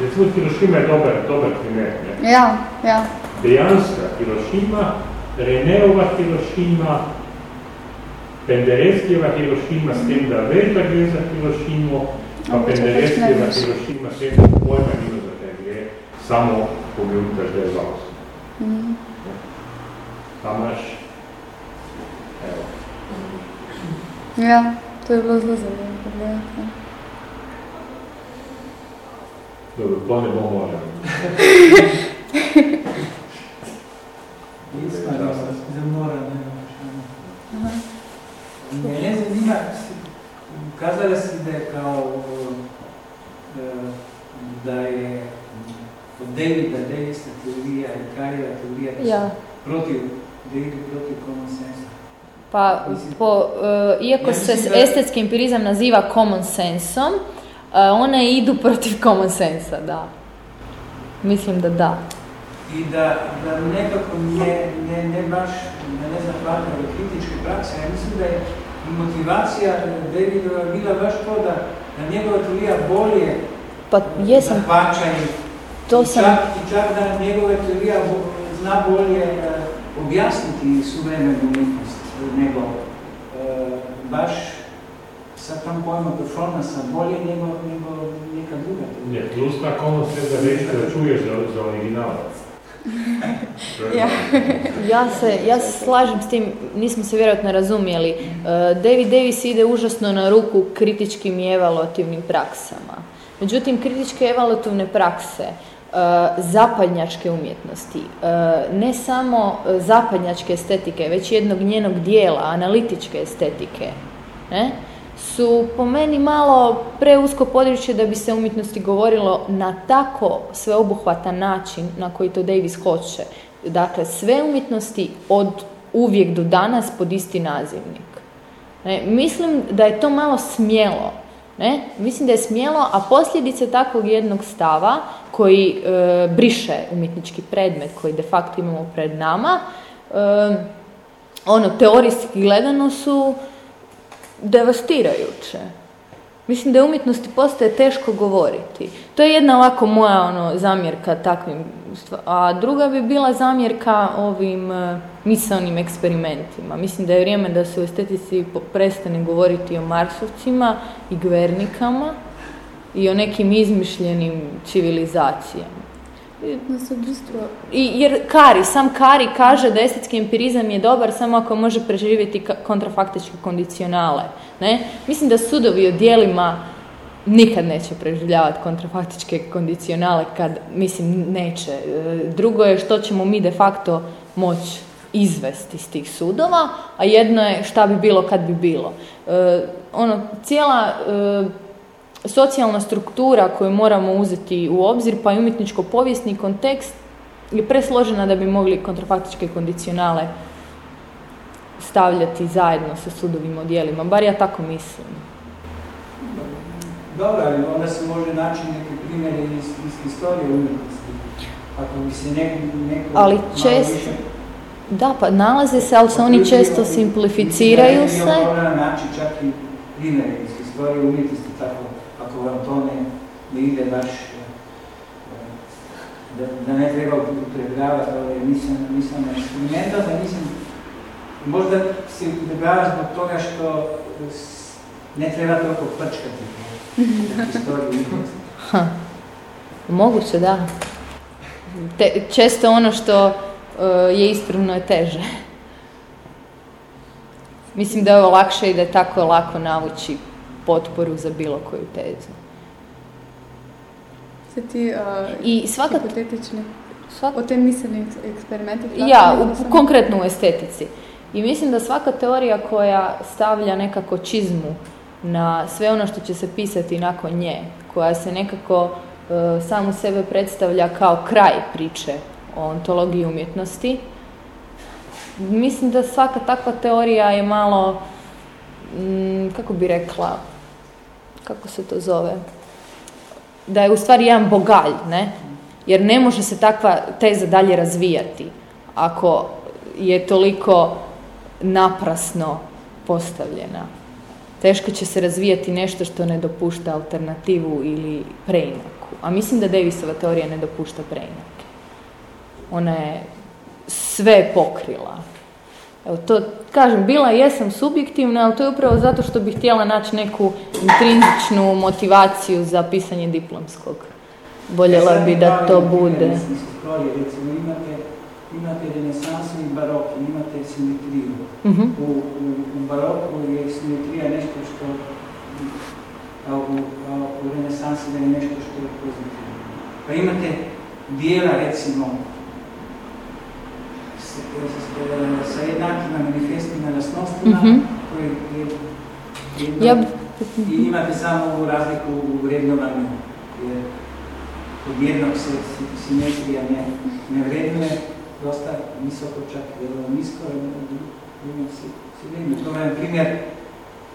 Recimo Hirošima je dober, dober primer. Ne? Ja, ja. Dejanska Hirošima, Reneova Hirošima, Pendereckieva Hirošima s tem, da veš, da gre za Hirošimo, pa Pendereckieva Hirošima s tem, da pojma nima za te gre, samo pogledaj, da je zavos. Mm. Tam imaš, evo. Ja, to je bilo zelo zanimivo Dobro, to ne bomo morali. Isma, da se mora, ne. Aha. Mene zanima, kazala si, da je kao, eh, da je od Davida Davisa teorija in Karija teorija ja. protiv, Davidu protiv common sense. Pa, po, uh, iako ja, se da... estetski empirizam naziva common sensom, uh, one idu protiv common sensa, da. Mislim da da. I da, da nekako ne, ne, ne baš, da ne zahvatno kritičke prakse, ja mislim da je motivacija Davidova bila baš to, da, da njegova teorija bolje pa jesam, zahvaća i, to i, sam... čak, i čak da njegova teorija zna bolje uh, objasniti suvremenu umjetnost nego uh, baš sa tom pojmom performansa bolje nego, nego neka druga. Ne, plus tako ono sve da reći da čuješ za, za originalac. ja. ja, se, ja se slažem s tim, nismo se vjerojatno razumjeli. Uh, David Davis ide užasno na ruku kritičkim i evaluativnim praksama. Međutim, kritičke evaluativne prakse, uh, zapadnjačke umjetnosti, uh, ne samo zapadnjačke estetike, već jednog njenog dijela, analitičke estetike, ne? Su po meni malo preusko područje da bi se umjetnosti govorilo na tako sveobuhvatan način na koji to Davis hoće. Dakle, sve umjetnosti od uvijek do danas pod isti nazivnik. Ne, mislim da je to malo smjelo. Ne? Mislim da je smjelo, a posljedice takvog jednog stava koji e, briše umjetnički predmet koji de facto imamo pred nama, e, ono, teorijski gledano su devastirajuće. Mislim da je umjetnosti postaje teško govoriti. To je jedna ovako moja ono, zamjerka takvim, a druga bi bila zamjerka ovim uh, misalnim eksperimentima. Mislim da je vrijeme da se u estetici prestane govoriti o Marsovcima i Gvernikama i o nekim izmišljenim civilizacijama. I, jer Kari, sam Kari kaže da estetski empirizam je dobar samo ako može preživjeti kontrafaktičke kondicionale. Ne? Mislim da sudovi o dijelima nikad neće preživljavati kontrafaktičke kondicionale kad, mislim, neće. E, drugo je što ćemo mi de facto moći izvesti iz tih sudova, a jedno je šta bi bilo kad bi bilo. E, ono, cijela e, socijalna struktura koju moramo uzeti u obzir, pa i umjetničko-povijesni kontekst je presložena da bi mogli kontrafaktičke kondicionale stavljati zajedno sa sudovim odjelima. Bar ja tako mislim. Dobro, ali onda se može naći neki primjer iz, iz historije umjetnosti. ako bi se neko, neko Ali često- više- Da, pa nalaze se, ali se oni često simplificiraju se. Naći čak i primjere iz historije umjetnosti, tako ako vam to ne, ide baš e, da, da ne treba upotrebljavati, ali nisam, nisam da nisam, možda se upotrebljava zbog toga što ne treba toliko prčkati historiju umjetnosti. Ha. Moguće, da. Te, često ono što e, je ispravno je teže. Mislim da je ovo lakše i da je tako lako navući potporu za bilo koju tezu. Se ti uh, I svaka, hipotetični svaka o tem miselnih eksperimentih? Ja, u, sam- konkretno u estetici. I mislim da svaka teorija koja stavlja nekako čizmu na sve ono što će se pisati nakon nje, koja se nekako e, samu sebe predstavlja kao kraj priče o ontologiji umjetnosti, mislim da svaka takva teorija je malo, mm, kako bi rekla, kako se to zove, da je u stvari jedan bogalj, ne? Jer ne može se takva teza dalje razvijati ako je toliko naprasno postavljena. Teško će se razvijati nešto što ne dopušta alternativu ili preinaku. A mislim da Davisova teorija ne dopušta preinake. Ona je sve pokrila. Evo to, kažem, bila jesam subjektivna, ali to je upravo zato što bih htjela naći neku intrinzičnu motivaciju za pisanje diplomskog. Voljela Sad bi da to bude. recimo imate, imate renesansu i barok, imate simetriju. Mhm. U, u, u baroku je simetrija nešto što, a u, a u renesansi da je nešto što je pozitivno. Pa imate dijela, recimo, sa jednakim manifestnim lasnostima, Mhm. koji je jedno, Ja i imate samo ovu razliku u vrednovanju, jer kod jednog se si- simetrija ne, ne vrednuje, dosta visoko čak vrlo nisko, se, se vrednuje. To je primjer,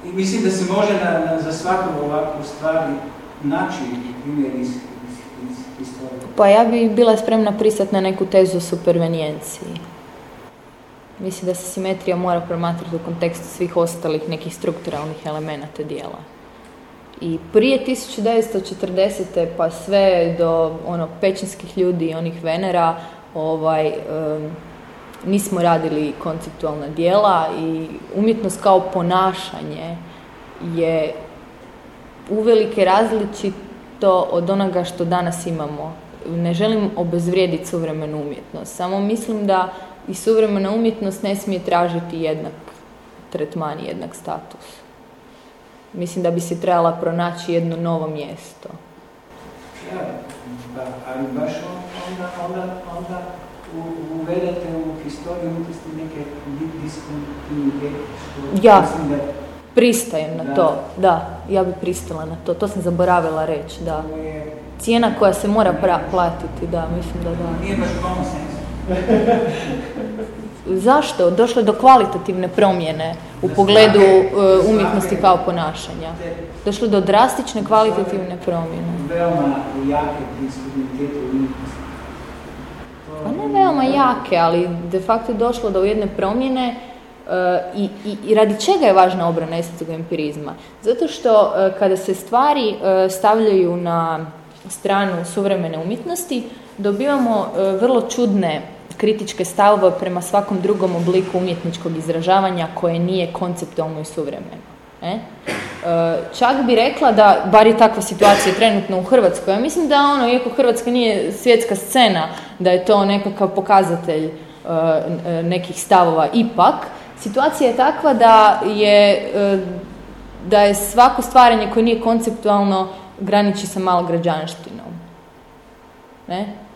i mislim da se može na, na, za svaku ovakvu stvari naći primjer iz, iz. Pa ja bi bila spremna pristati na neku tezu o supervenijenciji. Mislim da se simetrija mora promatrati u kontekstu svih ostalih nekih strukturalnih elemenata dijela. I prije 1940. pa sve do ono pećinskih ljudi i onih Venera ovaj, em, nismo radili konceptualna dijela i umjetnost kao ponašanje je uvelike različito od onoga što danas imamo. Ne želim obezvrijediti suvremenu umjetnost, samo mislim da i suvremena umjetnost ne smije tražiti jednak tretman i jednak status. Mislim da bi se trebala pronaći jedno novo mjesto. Ja, pa, ali baš on- onda, onda, onda uvedete u historiju umjetnosti neke diskontinuitete, što Ja. mislim da Pristajem na Da. to, da, ja bi pristala na to, to sam zaboravila reći, da. Cijena koja se mora platiti, da, mislim da da. nije baš common sense. Zašto? Došlo je do kvalitativne promjene u pogledu e, umjetnosti kao ponašanja. Došlo je do drastične kvalitativne promjene. veoma jake umjetnosti. Pa ne veoma jake, ali de facto je došlo do jedne promjene e, i, i, i radi čega je važna obrana estetskog empirizma? Zato što e, kada se stvari stavljaju na stranu suvremene umjetnosti, dobivamo vrlo čudne kritičke stavove prema svakom drugom obliku umjetničkog izražavanja koje nije konceptualno i suvremeno. E? E, čak bi rekla da, bar je takva situacija trenutno u Hrvatskoj, ja mislim da ono, iako Hrvatska nije svjetska scena, da je to nekakav pokazatelj e, nekih stavova ipak, situacija je takva da je, e, da je svako stvaranje koje nije konceptualno graniči sa malograđanštinom. Ne?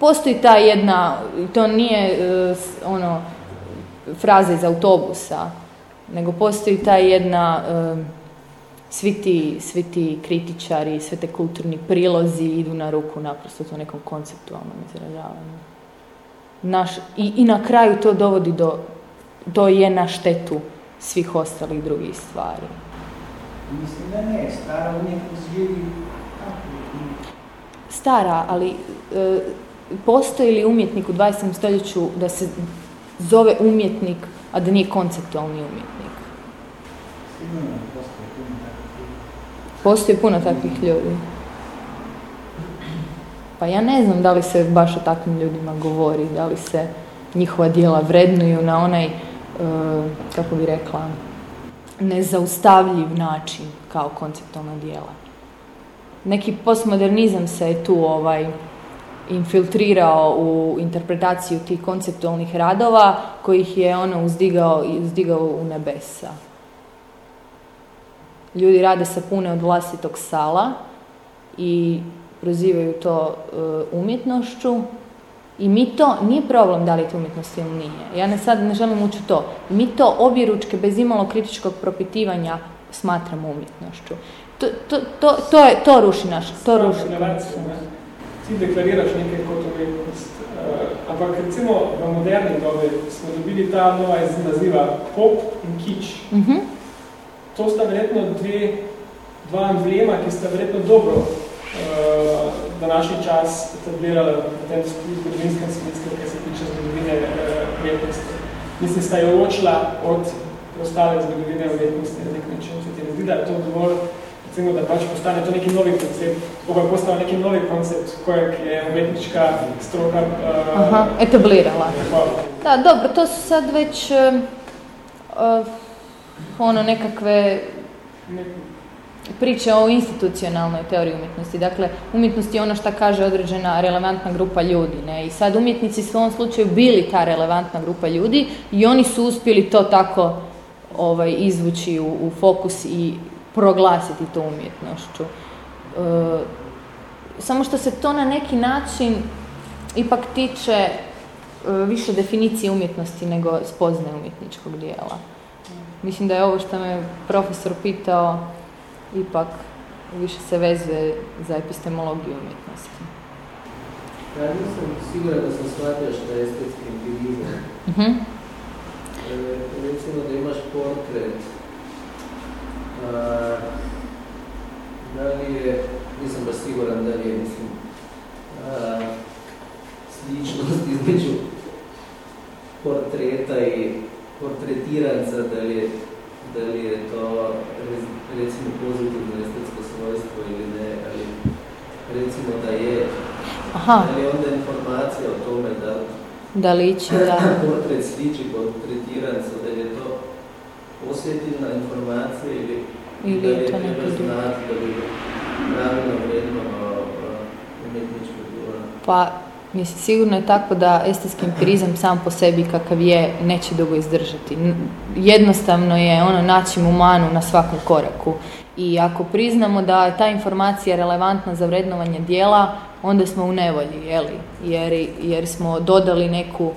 Postoji ta jedna, to nije e, ono, fraza iz autobusa, nego postoji ta jedna, e, svi ti, svi ti kritičari, sve te kulturni prilozi idu na ruku naprosto to nekom konceptualnom izražavanju. Naš, i, I na kraju to dovodi do, to je na štetu svih ostalih drugih stvari. Mislim da ne, stara umjetnost živi Stara, ali e, postoji li umjetnik u 20. stoljeću da se zove umjetnik, a da nije konceptualni umjetnik? Postoji puno takvih ljudi. Pa ja ne znam da li se baš o takvim ljudima govori, da li se njihova dijela vrednuju na onaj, e, kako bi rekla, nezaustavljiv način kao konceptualna dijela. Neki postmodernizam se je tu ovaj, infiltrirao u interpretaciju tih konceptualnih radova kojih je ono uzdigao, uzdigao u nebesa. Ljudi rade sa pune od vlastitog sala i prozivaju to uh, umjetnošću i mi to, nije problem da li je to umjetnost ili nije. Ja ne sad ne želim ući to. Mi to obje ručke bez imalo kritičkog propitivanja smatramo umjetnošću. To, to, to, to, je, to ruši naš, to ruši. Ti deklariraš nekaj kot umjetnost, uh, ampak recimo v moderni dobi smo dobili ta nova naziva pop in kič. Uh mhm. -huh. To sta verjetno dve, dva emblema, ki sta verjetno dobro uh, današnji čas etablirala v tem zgodovinskem smislu, kar se tiče zgodovine uh, umetnosti. Mislim, sta jo ločila od ostale zgodovine umetnosti na nek način. Se ti ne zdi, da je to dovolj, recimo, da pač postane to neki novi koncept, ko je postal neki novi koncept, kojeg je umetnička stroka uh, Aha, etablirala. Da, dobro, to su sad već uh, ono nekakve priče o institucionalnoj teoriji umjetnosti. Dakle, umjetnost je ono što kaže određena relevantna grupa ljudi. Ne? I sad umjetnici su u ovom slučaju bili ta relevantna grupa ljudi i oni su uspjeli to tako ovaj, izvući u, u fokus i proglasiti to umjetnošću. E, samo što se to na neki način ipak tiče e, više definicije umjetnosti nego spoznaje umjetničkog dijela. Mislim da je ovo što me profesor pitao ipak više se vezuje za epistemologiju umjetnosti. Ja nisam siguran da sam shvatio što je estetski empirizam. Uh-huh. E, recimo da imaš portret, da li je, nisam baš siguran da li je, mislim, a, sličnost između portreta i portretiranca, da li je, da li je to recimo pozitivno estetsko svojstvo ili ne, ali recimo da je, Aha. da li je onda informacija o tome da da liči, da. portret sliči portretirancu, da je to osjetilna informacija ili, ili da je to treba znati da bi pravilno djela? Pa, Mislim, sigurno je tako da estetski empirizam sam po sebi kakav je neće dugo izdržati. Jednostavno je ono naći mu manu na svakom koraku. I ako priznamo da je ta informacija relevantna za vrednovanje dijela, onda smo u nevolji, jeli? Jer, jer smo dodali neku uh,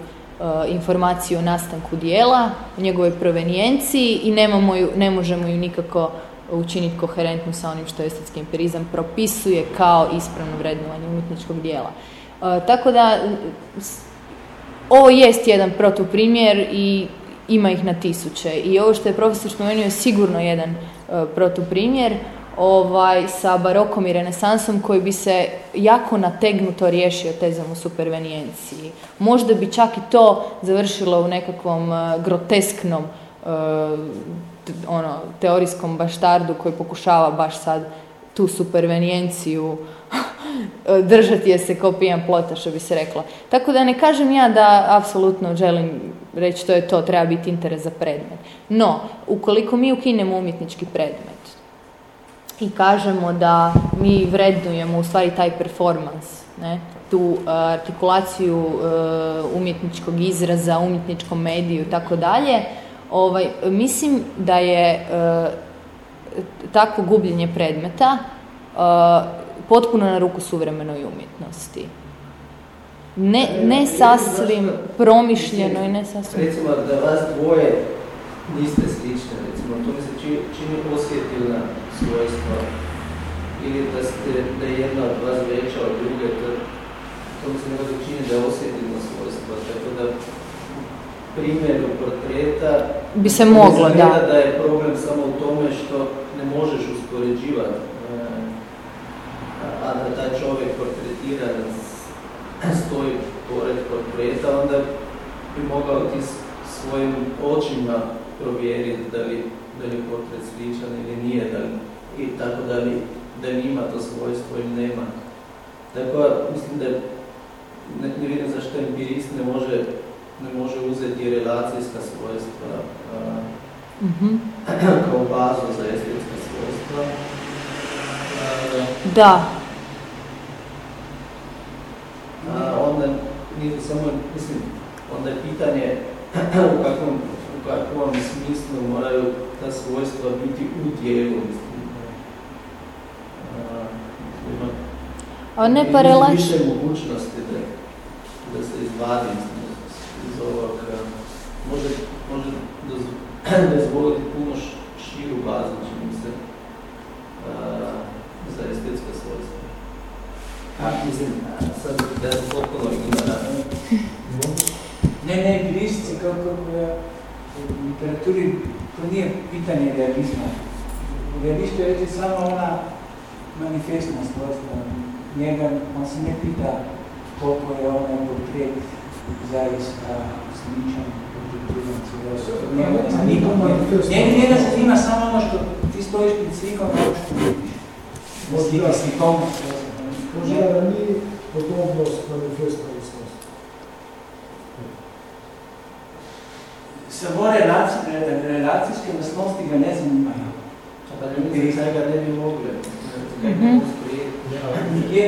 informaciju o nastanku dijela, o njegovoj provenijenciji i nemamo ju, ne možemo ju nikako učiniti koherentnu sa onim što estetski empirizam propisuje kao ispravno vrednovanje umjetničkog dijela. Tako da, ovo jest jedan protuprimjer i ima ih na tisuće. I ovo što je profesor spomenuo je sigurno jedan uh, protuprimjer ovaj, sa barokom i renesansom koji bi se jako nategnuto riješio tezom u supervenijenciji. Možda bi čak i to završilo u nekakvom grotesknom ono, teorijskom baštardu koji pokušava baš sad tu supervenijenciju držati je se kao pijan plota, što bi se reklo. Tako da ne kažem ja da apsolutno želim reći to je to, treba biti interes za predmet. No, ukoliko mi ukinemo umjetnički predmet i kažemo da mi vrednujemo u stvari taj performans, ne, tu uh, artikulaciju uh, umjetničkog izraza, umjetničkom mediju i tako dalje, ovaj, mislim da je uh, takvo gubljenje predmeta potpuno na ruku suvremenoj umjetnosti. Ne, ne sasvim promišljeno i ne sasvim... Recimo da vas dvoje niste slične, recimo, to mi se čini, osjetilna svojstva ili da, ste, da je jedna od vas veća od druge, to, to mi se nekako čini da je osjetilno svojstvo, tako da primjeru portreta bi se moglo, da. da je problem samo u tome što ne možeš uspoređivati a da taj čovjek portretiran stoji pored portreta, onda bi mogao ti svojim očima provjeriti da li, da li je portret sličan ili nije, da li, i tako da li, da li ima to svojstvo ili nema. Tako, mislim da ne, ne vidim zašto empirist ne može, ne može uzeti relacijska svojstva -hmm. kao bazu za estetska svojstva. A, Da, a onda nije samo, mislim, onda je pitanje u kakvom, kakvom smislu moraju ta svojstva biti u dijelu, mislim. A, ne pa ima relacija. Više mogućnosti da, da se izvadi iz, ovog, može, može doz- dozvoliti puno širu bazu, čini mi se, a, za estetska svojstva. A, mislim, sad da sam potpuno ignoran. Ne, ne, kao, kao ja, literaturi, to nije pitanje realizma. U realistu je samo ona manifestna svojstva. Njega, on se ne pita koliko je onaj portret zaista sličan portretiran cijelostom. Njega, zanima, njega zanima samo ono što ti stojiš pred slikom, ono što vidiš. Slika slikovnost. Možda da ni podobnost manifestna Samo relaci- re- relacijske lastnosti ga ne zanimajo. Pa ljudi za ga ne bi mogli. Mhm. Mm -hmm. Nikje,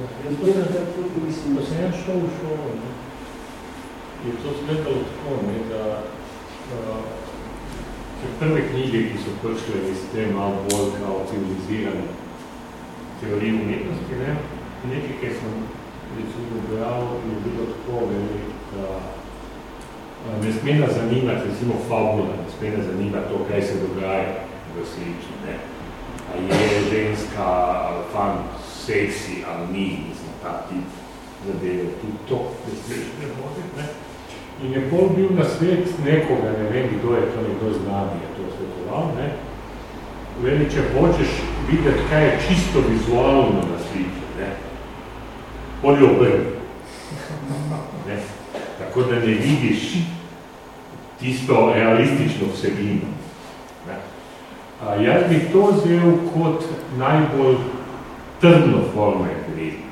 Ja, nikje v literaturi mislim, Ko sem jaz šel v šolo, ne, je to smetalo tako, ne, da uh, te prve knjige, ki so prišle iz te malo bolj kao civilizirane teorije umetnosti, ne, nekaj, kaj sem recimo bral, je bilo tako, ne, da uh, ne sme nas zanimati, recimo fabula, ne sme nas zanimati to, kaj se dogaja v sliči, ne. A je ženska, ali fant, seksi, ali ni, mislim, ta tip zadeve, tudi to, da se ne voditi, ne. In je pol bil na svet nekoga, ne vem, kdo je to, nekdo znani je to svetoval, ne. Veli, če hočeš videti, kaj je čisto vizualno na sliki, ne, pol jo obrni. Tako da ne vidiš tisto realistično vsebino. Ne. Jaz bi to vzel kot najbolj trdno formo empirizma.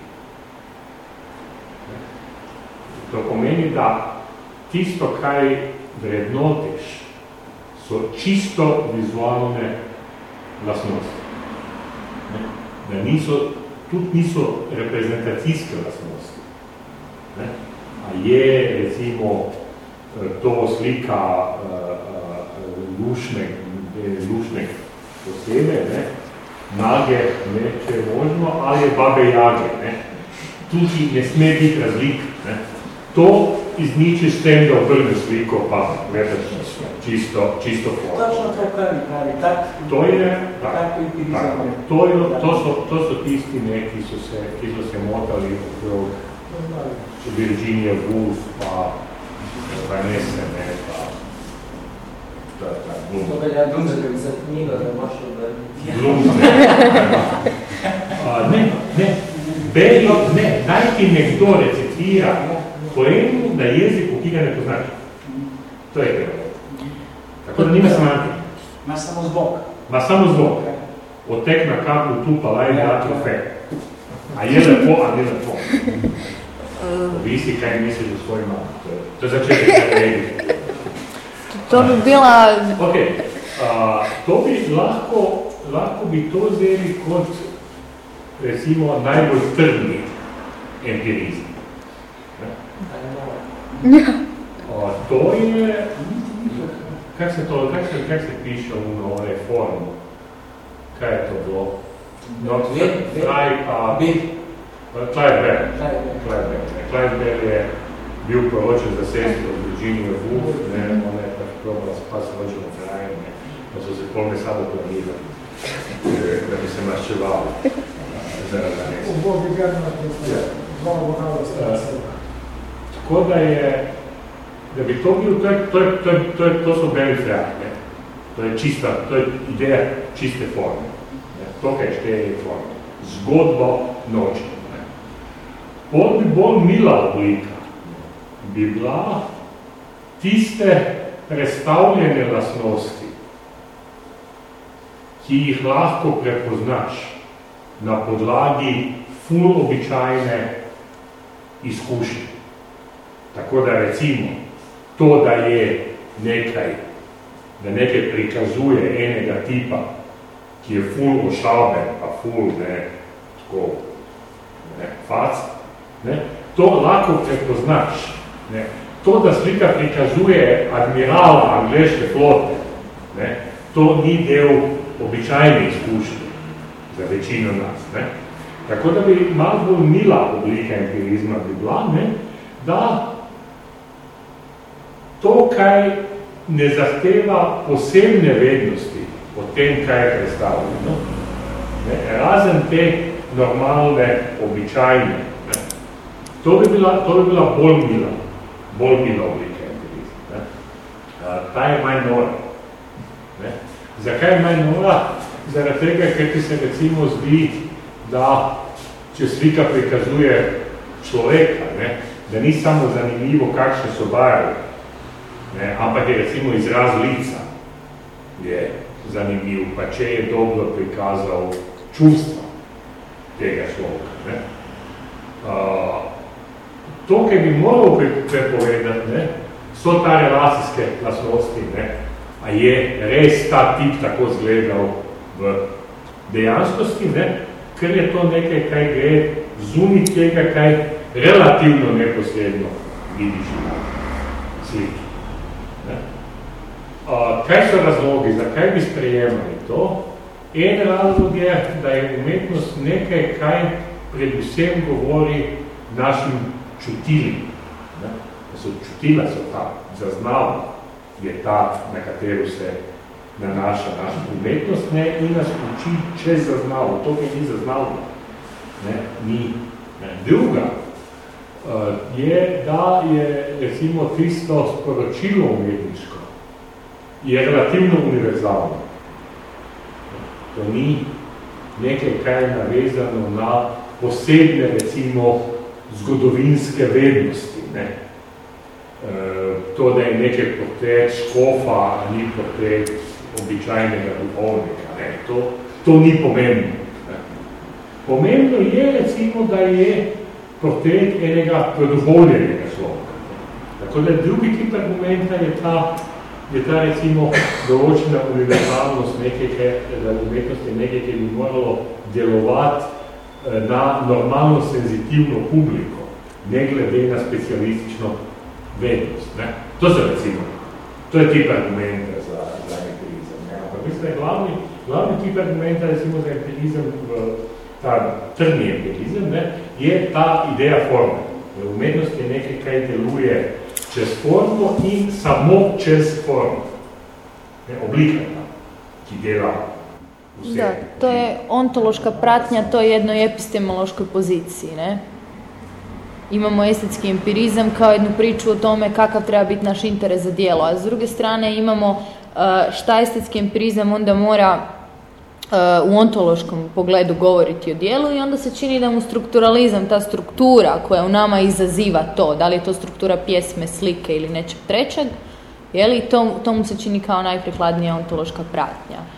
To pomeni, da tisto, kaj vrednotiš, so čisto vizualne lastnosti. Ne? Da niso, tudi niso reprezentacijske lastnosti. Ne? Je, recimo, to slika uh, uh, lušne, lušne posebe, ne? nage, ne, če je možno, ali je babe jage. Ne? Tudi ne sme biti razlik. Ne? To izničiš s tem, da obrneš sliko, pa gledaš čisto, čisto formo. Točno to, kar mi pravi, tak, To je, tak tak, to, je, to, so, to so tisti, ne, ki, so se, ki so se motali okrog Virginia Woolf, pa Vanessa, ne, pa to je tak, To Bloom. velja tudi za- knjigo, da imaš. Bloom, ne. A, ne, ne, beri, ne, daj ti nekdo recitira poemu na jeziku, ki ga ne poznaš. To je treba. Tako da nima semantike. Ima samo zvok. Ma samo zvok. Otek na kapu tu pa laj da. A je lepo, a ne lepo. Ovisi kaj misliš o svoj mami. To je- začetek to bi bila, Ok, a, to bi lahko, lahko bi to vzeli kot recimo najbolj trdni empirizem. Ne? A, to je, kak se to, kak se, kak se piše v nove formu? Kaj je to bilo? Not Ved, ved. Clive Bell. Clive Bell. Clive Bell. je bil poročen za sestro Virginia Woolf, ne, ona je pač probala spati ročeno frajem, ne, pa so se polne samo planirali, eh, da bi se maščevali zaradi zanesa. Ubogi Bernard je Ja. dva vonala strasa. Tako da je, da bi to bil, to, je, to, je, to, je, to, je, to so beli fraj, ne. To je čista, to je ideja čiste forme. Ne. To, kaj šteje je forma. Zgodbo noči. Bolj bi bolj mila oblika bi bila tiste predstavljene lasnosti, ki jih lahko prepoznaš na podlagi ful običajne izkušnje. Tako da recimo, to, da je nekaj, da nekaj prikazuje enega tipa, ki je ful ošalben, pa ful, ne, tako, ne, fac, ne, to lahko prepoznaš. Ne. To, da slika prikazuje admirala angleške flote, ne, to ni del običajne izkušnje za večino nas. Ne. Tako da bi malo bolj mila oblika empirizma bi bila, ne, da to, kaj ne zahteva posebne vednosti o tem, kaj je predstavljeno, ne, razen te normalne, običajne, ne, to, bi bila, to bi bila bolj mila, bolj mila oblika empirizma. Ne. Ta je manj nora. Ne. Zakaj je manj nora? Zaradi tega, ker ti se recimo zdi, da če slika prikazuje človeka, ne, da ni samo zanimivo, kakšne so barve, ne, ampak je recimo izraz lica je zanimiv, pa če je dobro prikazal čustva tega človeka. Ne. Uh, to, kaj bi moral prepovedati, ne, so ta relacijske lasnosti, ne, a je res ta tip tako zgledal v dejanskosti, ne, ker je to nekaj, kaj gre zunit tega, kaj relativno neposredno vidiš na sliki. Ne. Uh, kaj so razlogi, zakaj bi sprejemali to? En razlog je, da je umetnost nekaj, kaj predvsem govori našim čutilim. Ne. Da so čutila so ta, zaznava je ta, na katero se nanaša naša umetnost, ne, in nas uči čez zaznavo. To, ki ni zaznavo, ne, ni. Ne. Druga uh, je, da je recimo tisto sporočilo umetniško, je relativno univerzalno. To ni nekaj, kaj je navezano na posebne, recimo, zgodovinske vednosti. Ne. E, to, da je nekaj portret škofa, ni portret običajnega duhovnika. Ne. To, to ni pomembno. Ne. Pomembno je, recimo, da je portret enega preduhovljenega človeka. Tako da drugi tip argumenta je ta, je ta recimo določena univerzalnost nekaj, da umetnost je nekaj, ki bi moralo delovati na normalno senzitivno publiko, ne glede na specialistično vednost. Ne? To se recimo, to je tip argumenta za, za empirizem. Ne? Ampak mislim, da je glavni, glavni tip argumenta recimo za empirizem, ta trdni empirizem, ne? je ta ideja forme. Umetnost je nekaj, kaj deluje čez formo in samo čez formo. Ne? Oblika ki dela Da, to je ontološka pratnja, to je jednoj epistemološkoj poziciji. Ne? Imamo estetski empirizam kao jednu priču o tome kakav treba biti naš interes za dijelo, a s druge strane imamo šta estetski empirizam onda mora u ontološkom pogledu govoriti o dijelu i onda se čini da mu strukturalizam, ta struktura koja u nama izaziva to, da li je to struktura pjesme, slike ili nečeg trećeg, je li to, to mu se čini kao najprikladnija ontološka pratnja.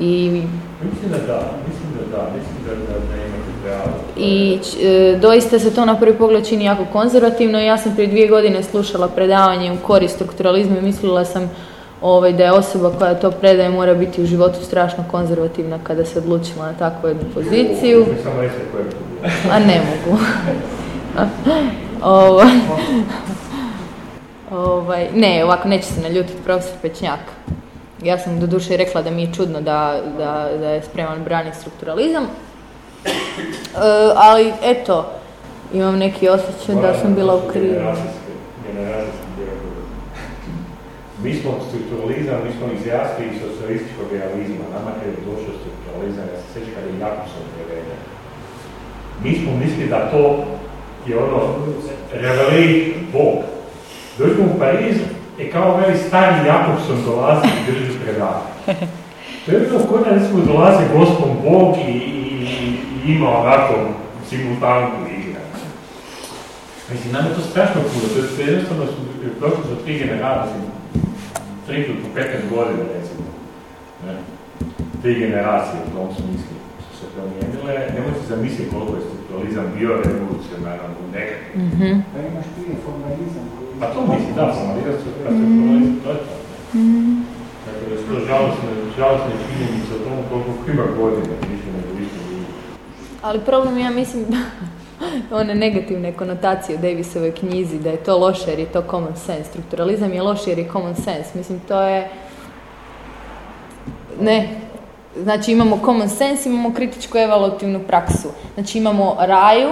I, mislim da da, mislim da da, mislim da, da, da imate pravo. I e, doista se to na prvi pogled čini jako konzervativno. Ja sam prije dvije godine slušala predavanje u korist strukturalizmu i mislila sam ovaj, da je osoba koja to predaje mora biti u životu strašno konzervativna kada se odlučila na takvu jednu poziciju. A ne mogu. ovaj, ovaj, ne, ovako neće se naljutiti profesor Pečnjak. Ja sam do duše rekla da mi je čudno da, da, da je spreman braniti strukturalizam. E, ali eto, imam neki osjećaj da sam bila u krivu. Mi smo strukturalizam, mi smo izjasnili iz socijalističkog realizma. Nama kad je došao strukturalizam, ja se sjećam kada je Jakobson preveden. Mi smo mislili da to je ono reveli Bog. Dođemo u Pariz, E kao veli stari Jakobson dolazi i drži predavanje. To je bilo kod da recimo dolazi gospom Bog i, i, i ima onako simultanku igra. Mislim, nam je to strašno puno, to je jednostavno su, prošlo za tri generacije, tri po 15 godina recimo, ne? tri generacije u tom smislu su se promijenile, nemojte zamisliti koliko je strukturalizam bio revolucionaran u nekak. Mm -hmm. Pa imaš tu je formalizam. Pa to misli, da, formalizam su strukturalizam, to je to. Mm. Dakle, da su to žalostne, činjenice o tom koliko ima godina, više nego više. Ali problem ja mislim da one negativne konotacije u Davisovoj knjizi, da je to loše jer je to common sense. Strukturalizam je loše jer je common sense. Mislim, to je... Ne. Znači imamo common sense, imamo kritičku evaluativnu praksu. Znači imamo raju,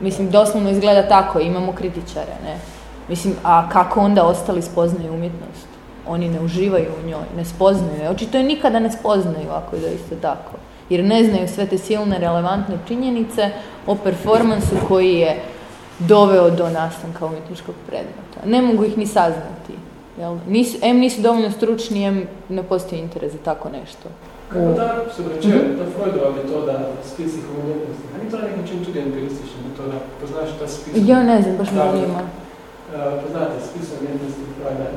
mislim, doslovno izgleda tako, imamo kritičare, ne. Mislim, a kako onda ostali spoznaju umjetnost? Oni ne uživaju u njoj, ne spoznaju je. Očito je nikada ne spoznaju ako je isto tako jer ne znaju sve te silne relevantne činjenice o performansu koji je doveo do nastanka umjetničkog predmeta. Ne mogu ih ni saznati. Jel? Nisu, M nisu dovoljno stručni, M ne postoji interes za tako nešto. Kako ta se reče, mm -hmm. ta Freudova metoda spisnih umjetnosti, a ni to nekim čim tudi empiristična metoda, poznaš ta spis? Ja ne znam, baš me zanima. Uh, poznate spis umjetnosti Freuda.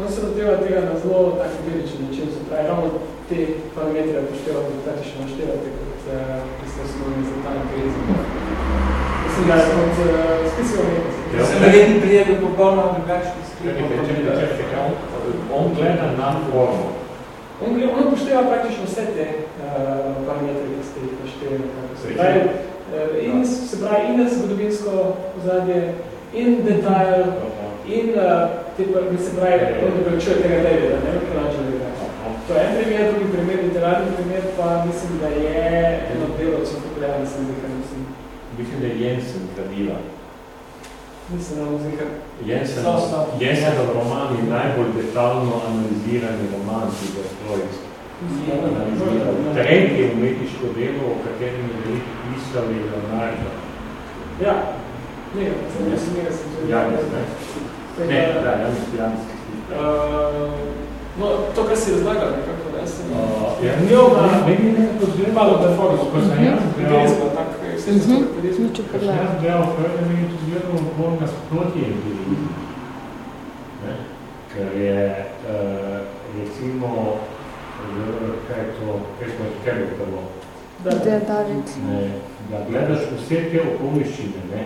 On se doteva tega na zelo tak empiričen način, se pravi, ravno te parametre upoštevati, praktično naštevati, kot ki ste osnovni za ta empirizem. Mislim, da je kot uh, spisov umetnosti. Se verjetno prije do popolnoma drugačnih Čekaj, čekaj, čekaj, on gleda na formu. On, on upošteva praktično vse te uh, parametre, ki ste jih naštevali. Se pravi, in, se pravi, in zgodovinsko ozadje, in detajl, in uh, te, se pravi, on dobračuje tega Davida, ne, Michelangelo. To je en primer, drugi primer, literarni primer, pa mislim, da je eno delo, če to prijavim, mislim, da mislim. Mislim, da je Jensen gradila. Mislim, da muzika. Jensen, Jensen v romani najbolj detaljno analizirani roman, ki ga Freud Trend je umetniško delo, o katerem je veliko pisali Leonardo. Ja, ne, jaz sem njega sem zelo. Janis, ne? Ne, da, Janis, Janis. No, to, kar si razlagal, nekako, da sem... Ja, meni je nekako zelo malo performance, ko sem jaz gledal, tak, vse Mhm, to empirizmu. Ko sem jaz gledal Freud, meni je to zelo bolj nasproti empirizmu. Ker je, uh, recimo, kaj je to, kaj smo od tebe prvo? Da, David. Ne, da gledaš vse te okoliščine, ne,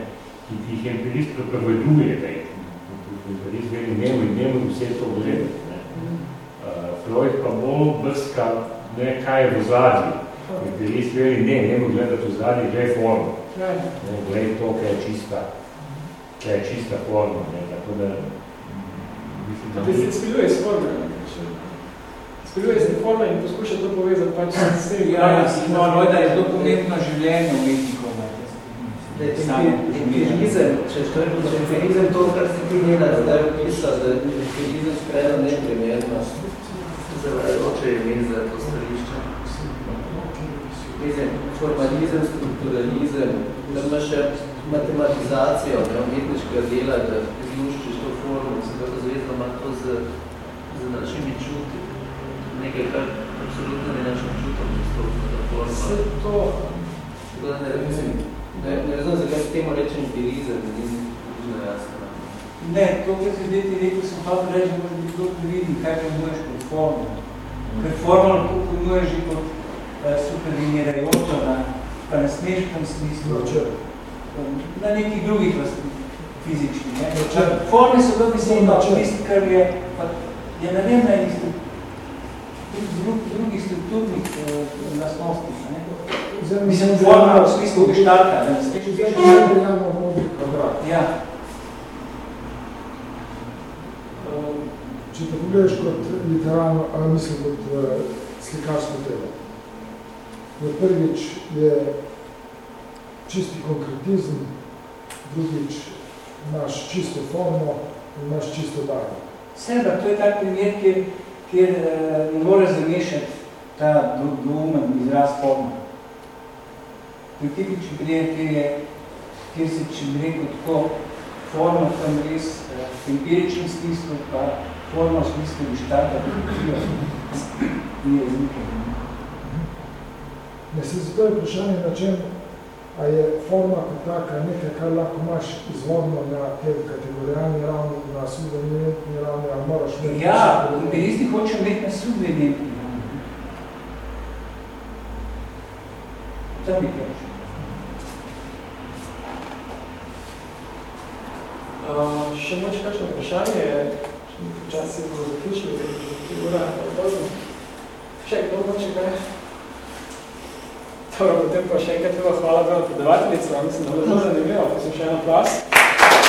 ki ti jih empirist prepoveduje, da jih empirist veli, nemoj, nemoj vse to gledati. Ne. Uh, Freud pa bolj brska, ne, kaj je v zadnji. Empirist veli, ne, nemoj gledati v zadnji, gledaj formu. Ne, gledaj to, kaj je čista, kaj je čista forma. Ne, tako da, mislim, da... Da se izpiljuje iz forme, ne, Izpiljuje iz forme in poskuša to povezati pač s tem. Ja, ja, no, da je to pomembno življenje umetnikov. Empirizem, če što je bilo empirizem, to, kar si ti njena zdaj opisal, da empirizem sprejela neprimernost, zavajajoče je ime za to stališče. Mislim, formalizem, strukturalizem, da imaš še matematizacijo ne, umetniškega dela, da izluščiš to formu, se da zvezno ima to z, z našimi čuti. Nekaj, kar absolutno ni našim čutom dostopno do forma. Vse to... Tako da ne, mislim, ne, ne razumem, zakaj se temu reče empirizem, da ni zelo jasno. Ne, to, kar se zdaj ti rekel, sem hotel reči, da moraš biti kdo vidi, kaj pojmuješ kot formo. Ker formo lahko pojmuješ že kot uh, supervinirajočo, na, pa na smeškem smislu, na nekih drugih fizičnih. Ne? Forme so dobro mislim, tisti, kar je, pa, je ne vem, na enih drug, drugih strukturnih uh, lastnostih. Ne? Mislim, forma v smislu geštalka. Ja. Če te pogledaš kot literarno, ali mislim kot uh, slikarsko delo. V prvič je čisti konkretizm, drugič imaš čisto formo in imaš čisto barvo. Seveda, to je tak primer, kjer, kjer uh, ne more zamešati ta dvoumen izraz forma. To je tipičen primer, kjer, je, kjer se, če bi rekel tako, forma tam res uh, v empiričnem smislu, pa forma v smislu geštata, Ne, se zato je vprašanje, na čem a je forma kot taka nekaj, kar lahko imaš izvodno na tej kategorijalni ravni, na subvenjentni ravni, ali moraš imeti... Ja, imperisti hočejo imeti na subvenjentni ravni. Tam bi kaj. Uh, še moče kakšno vprašanje, čas se bomo zaključili, ura odložno. Še kdo moče kaj? Dobro, potem pa še enkrat hvala za predavateljico, mislim, da bo zelo zanimivo, pa sem še en aplas.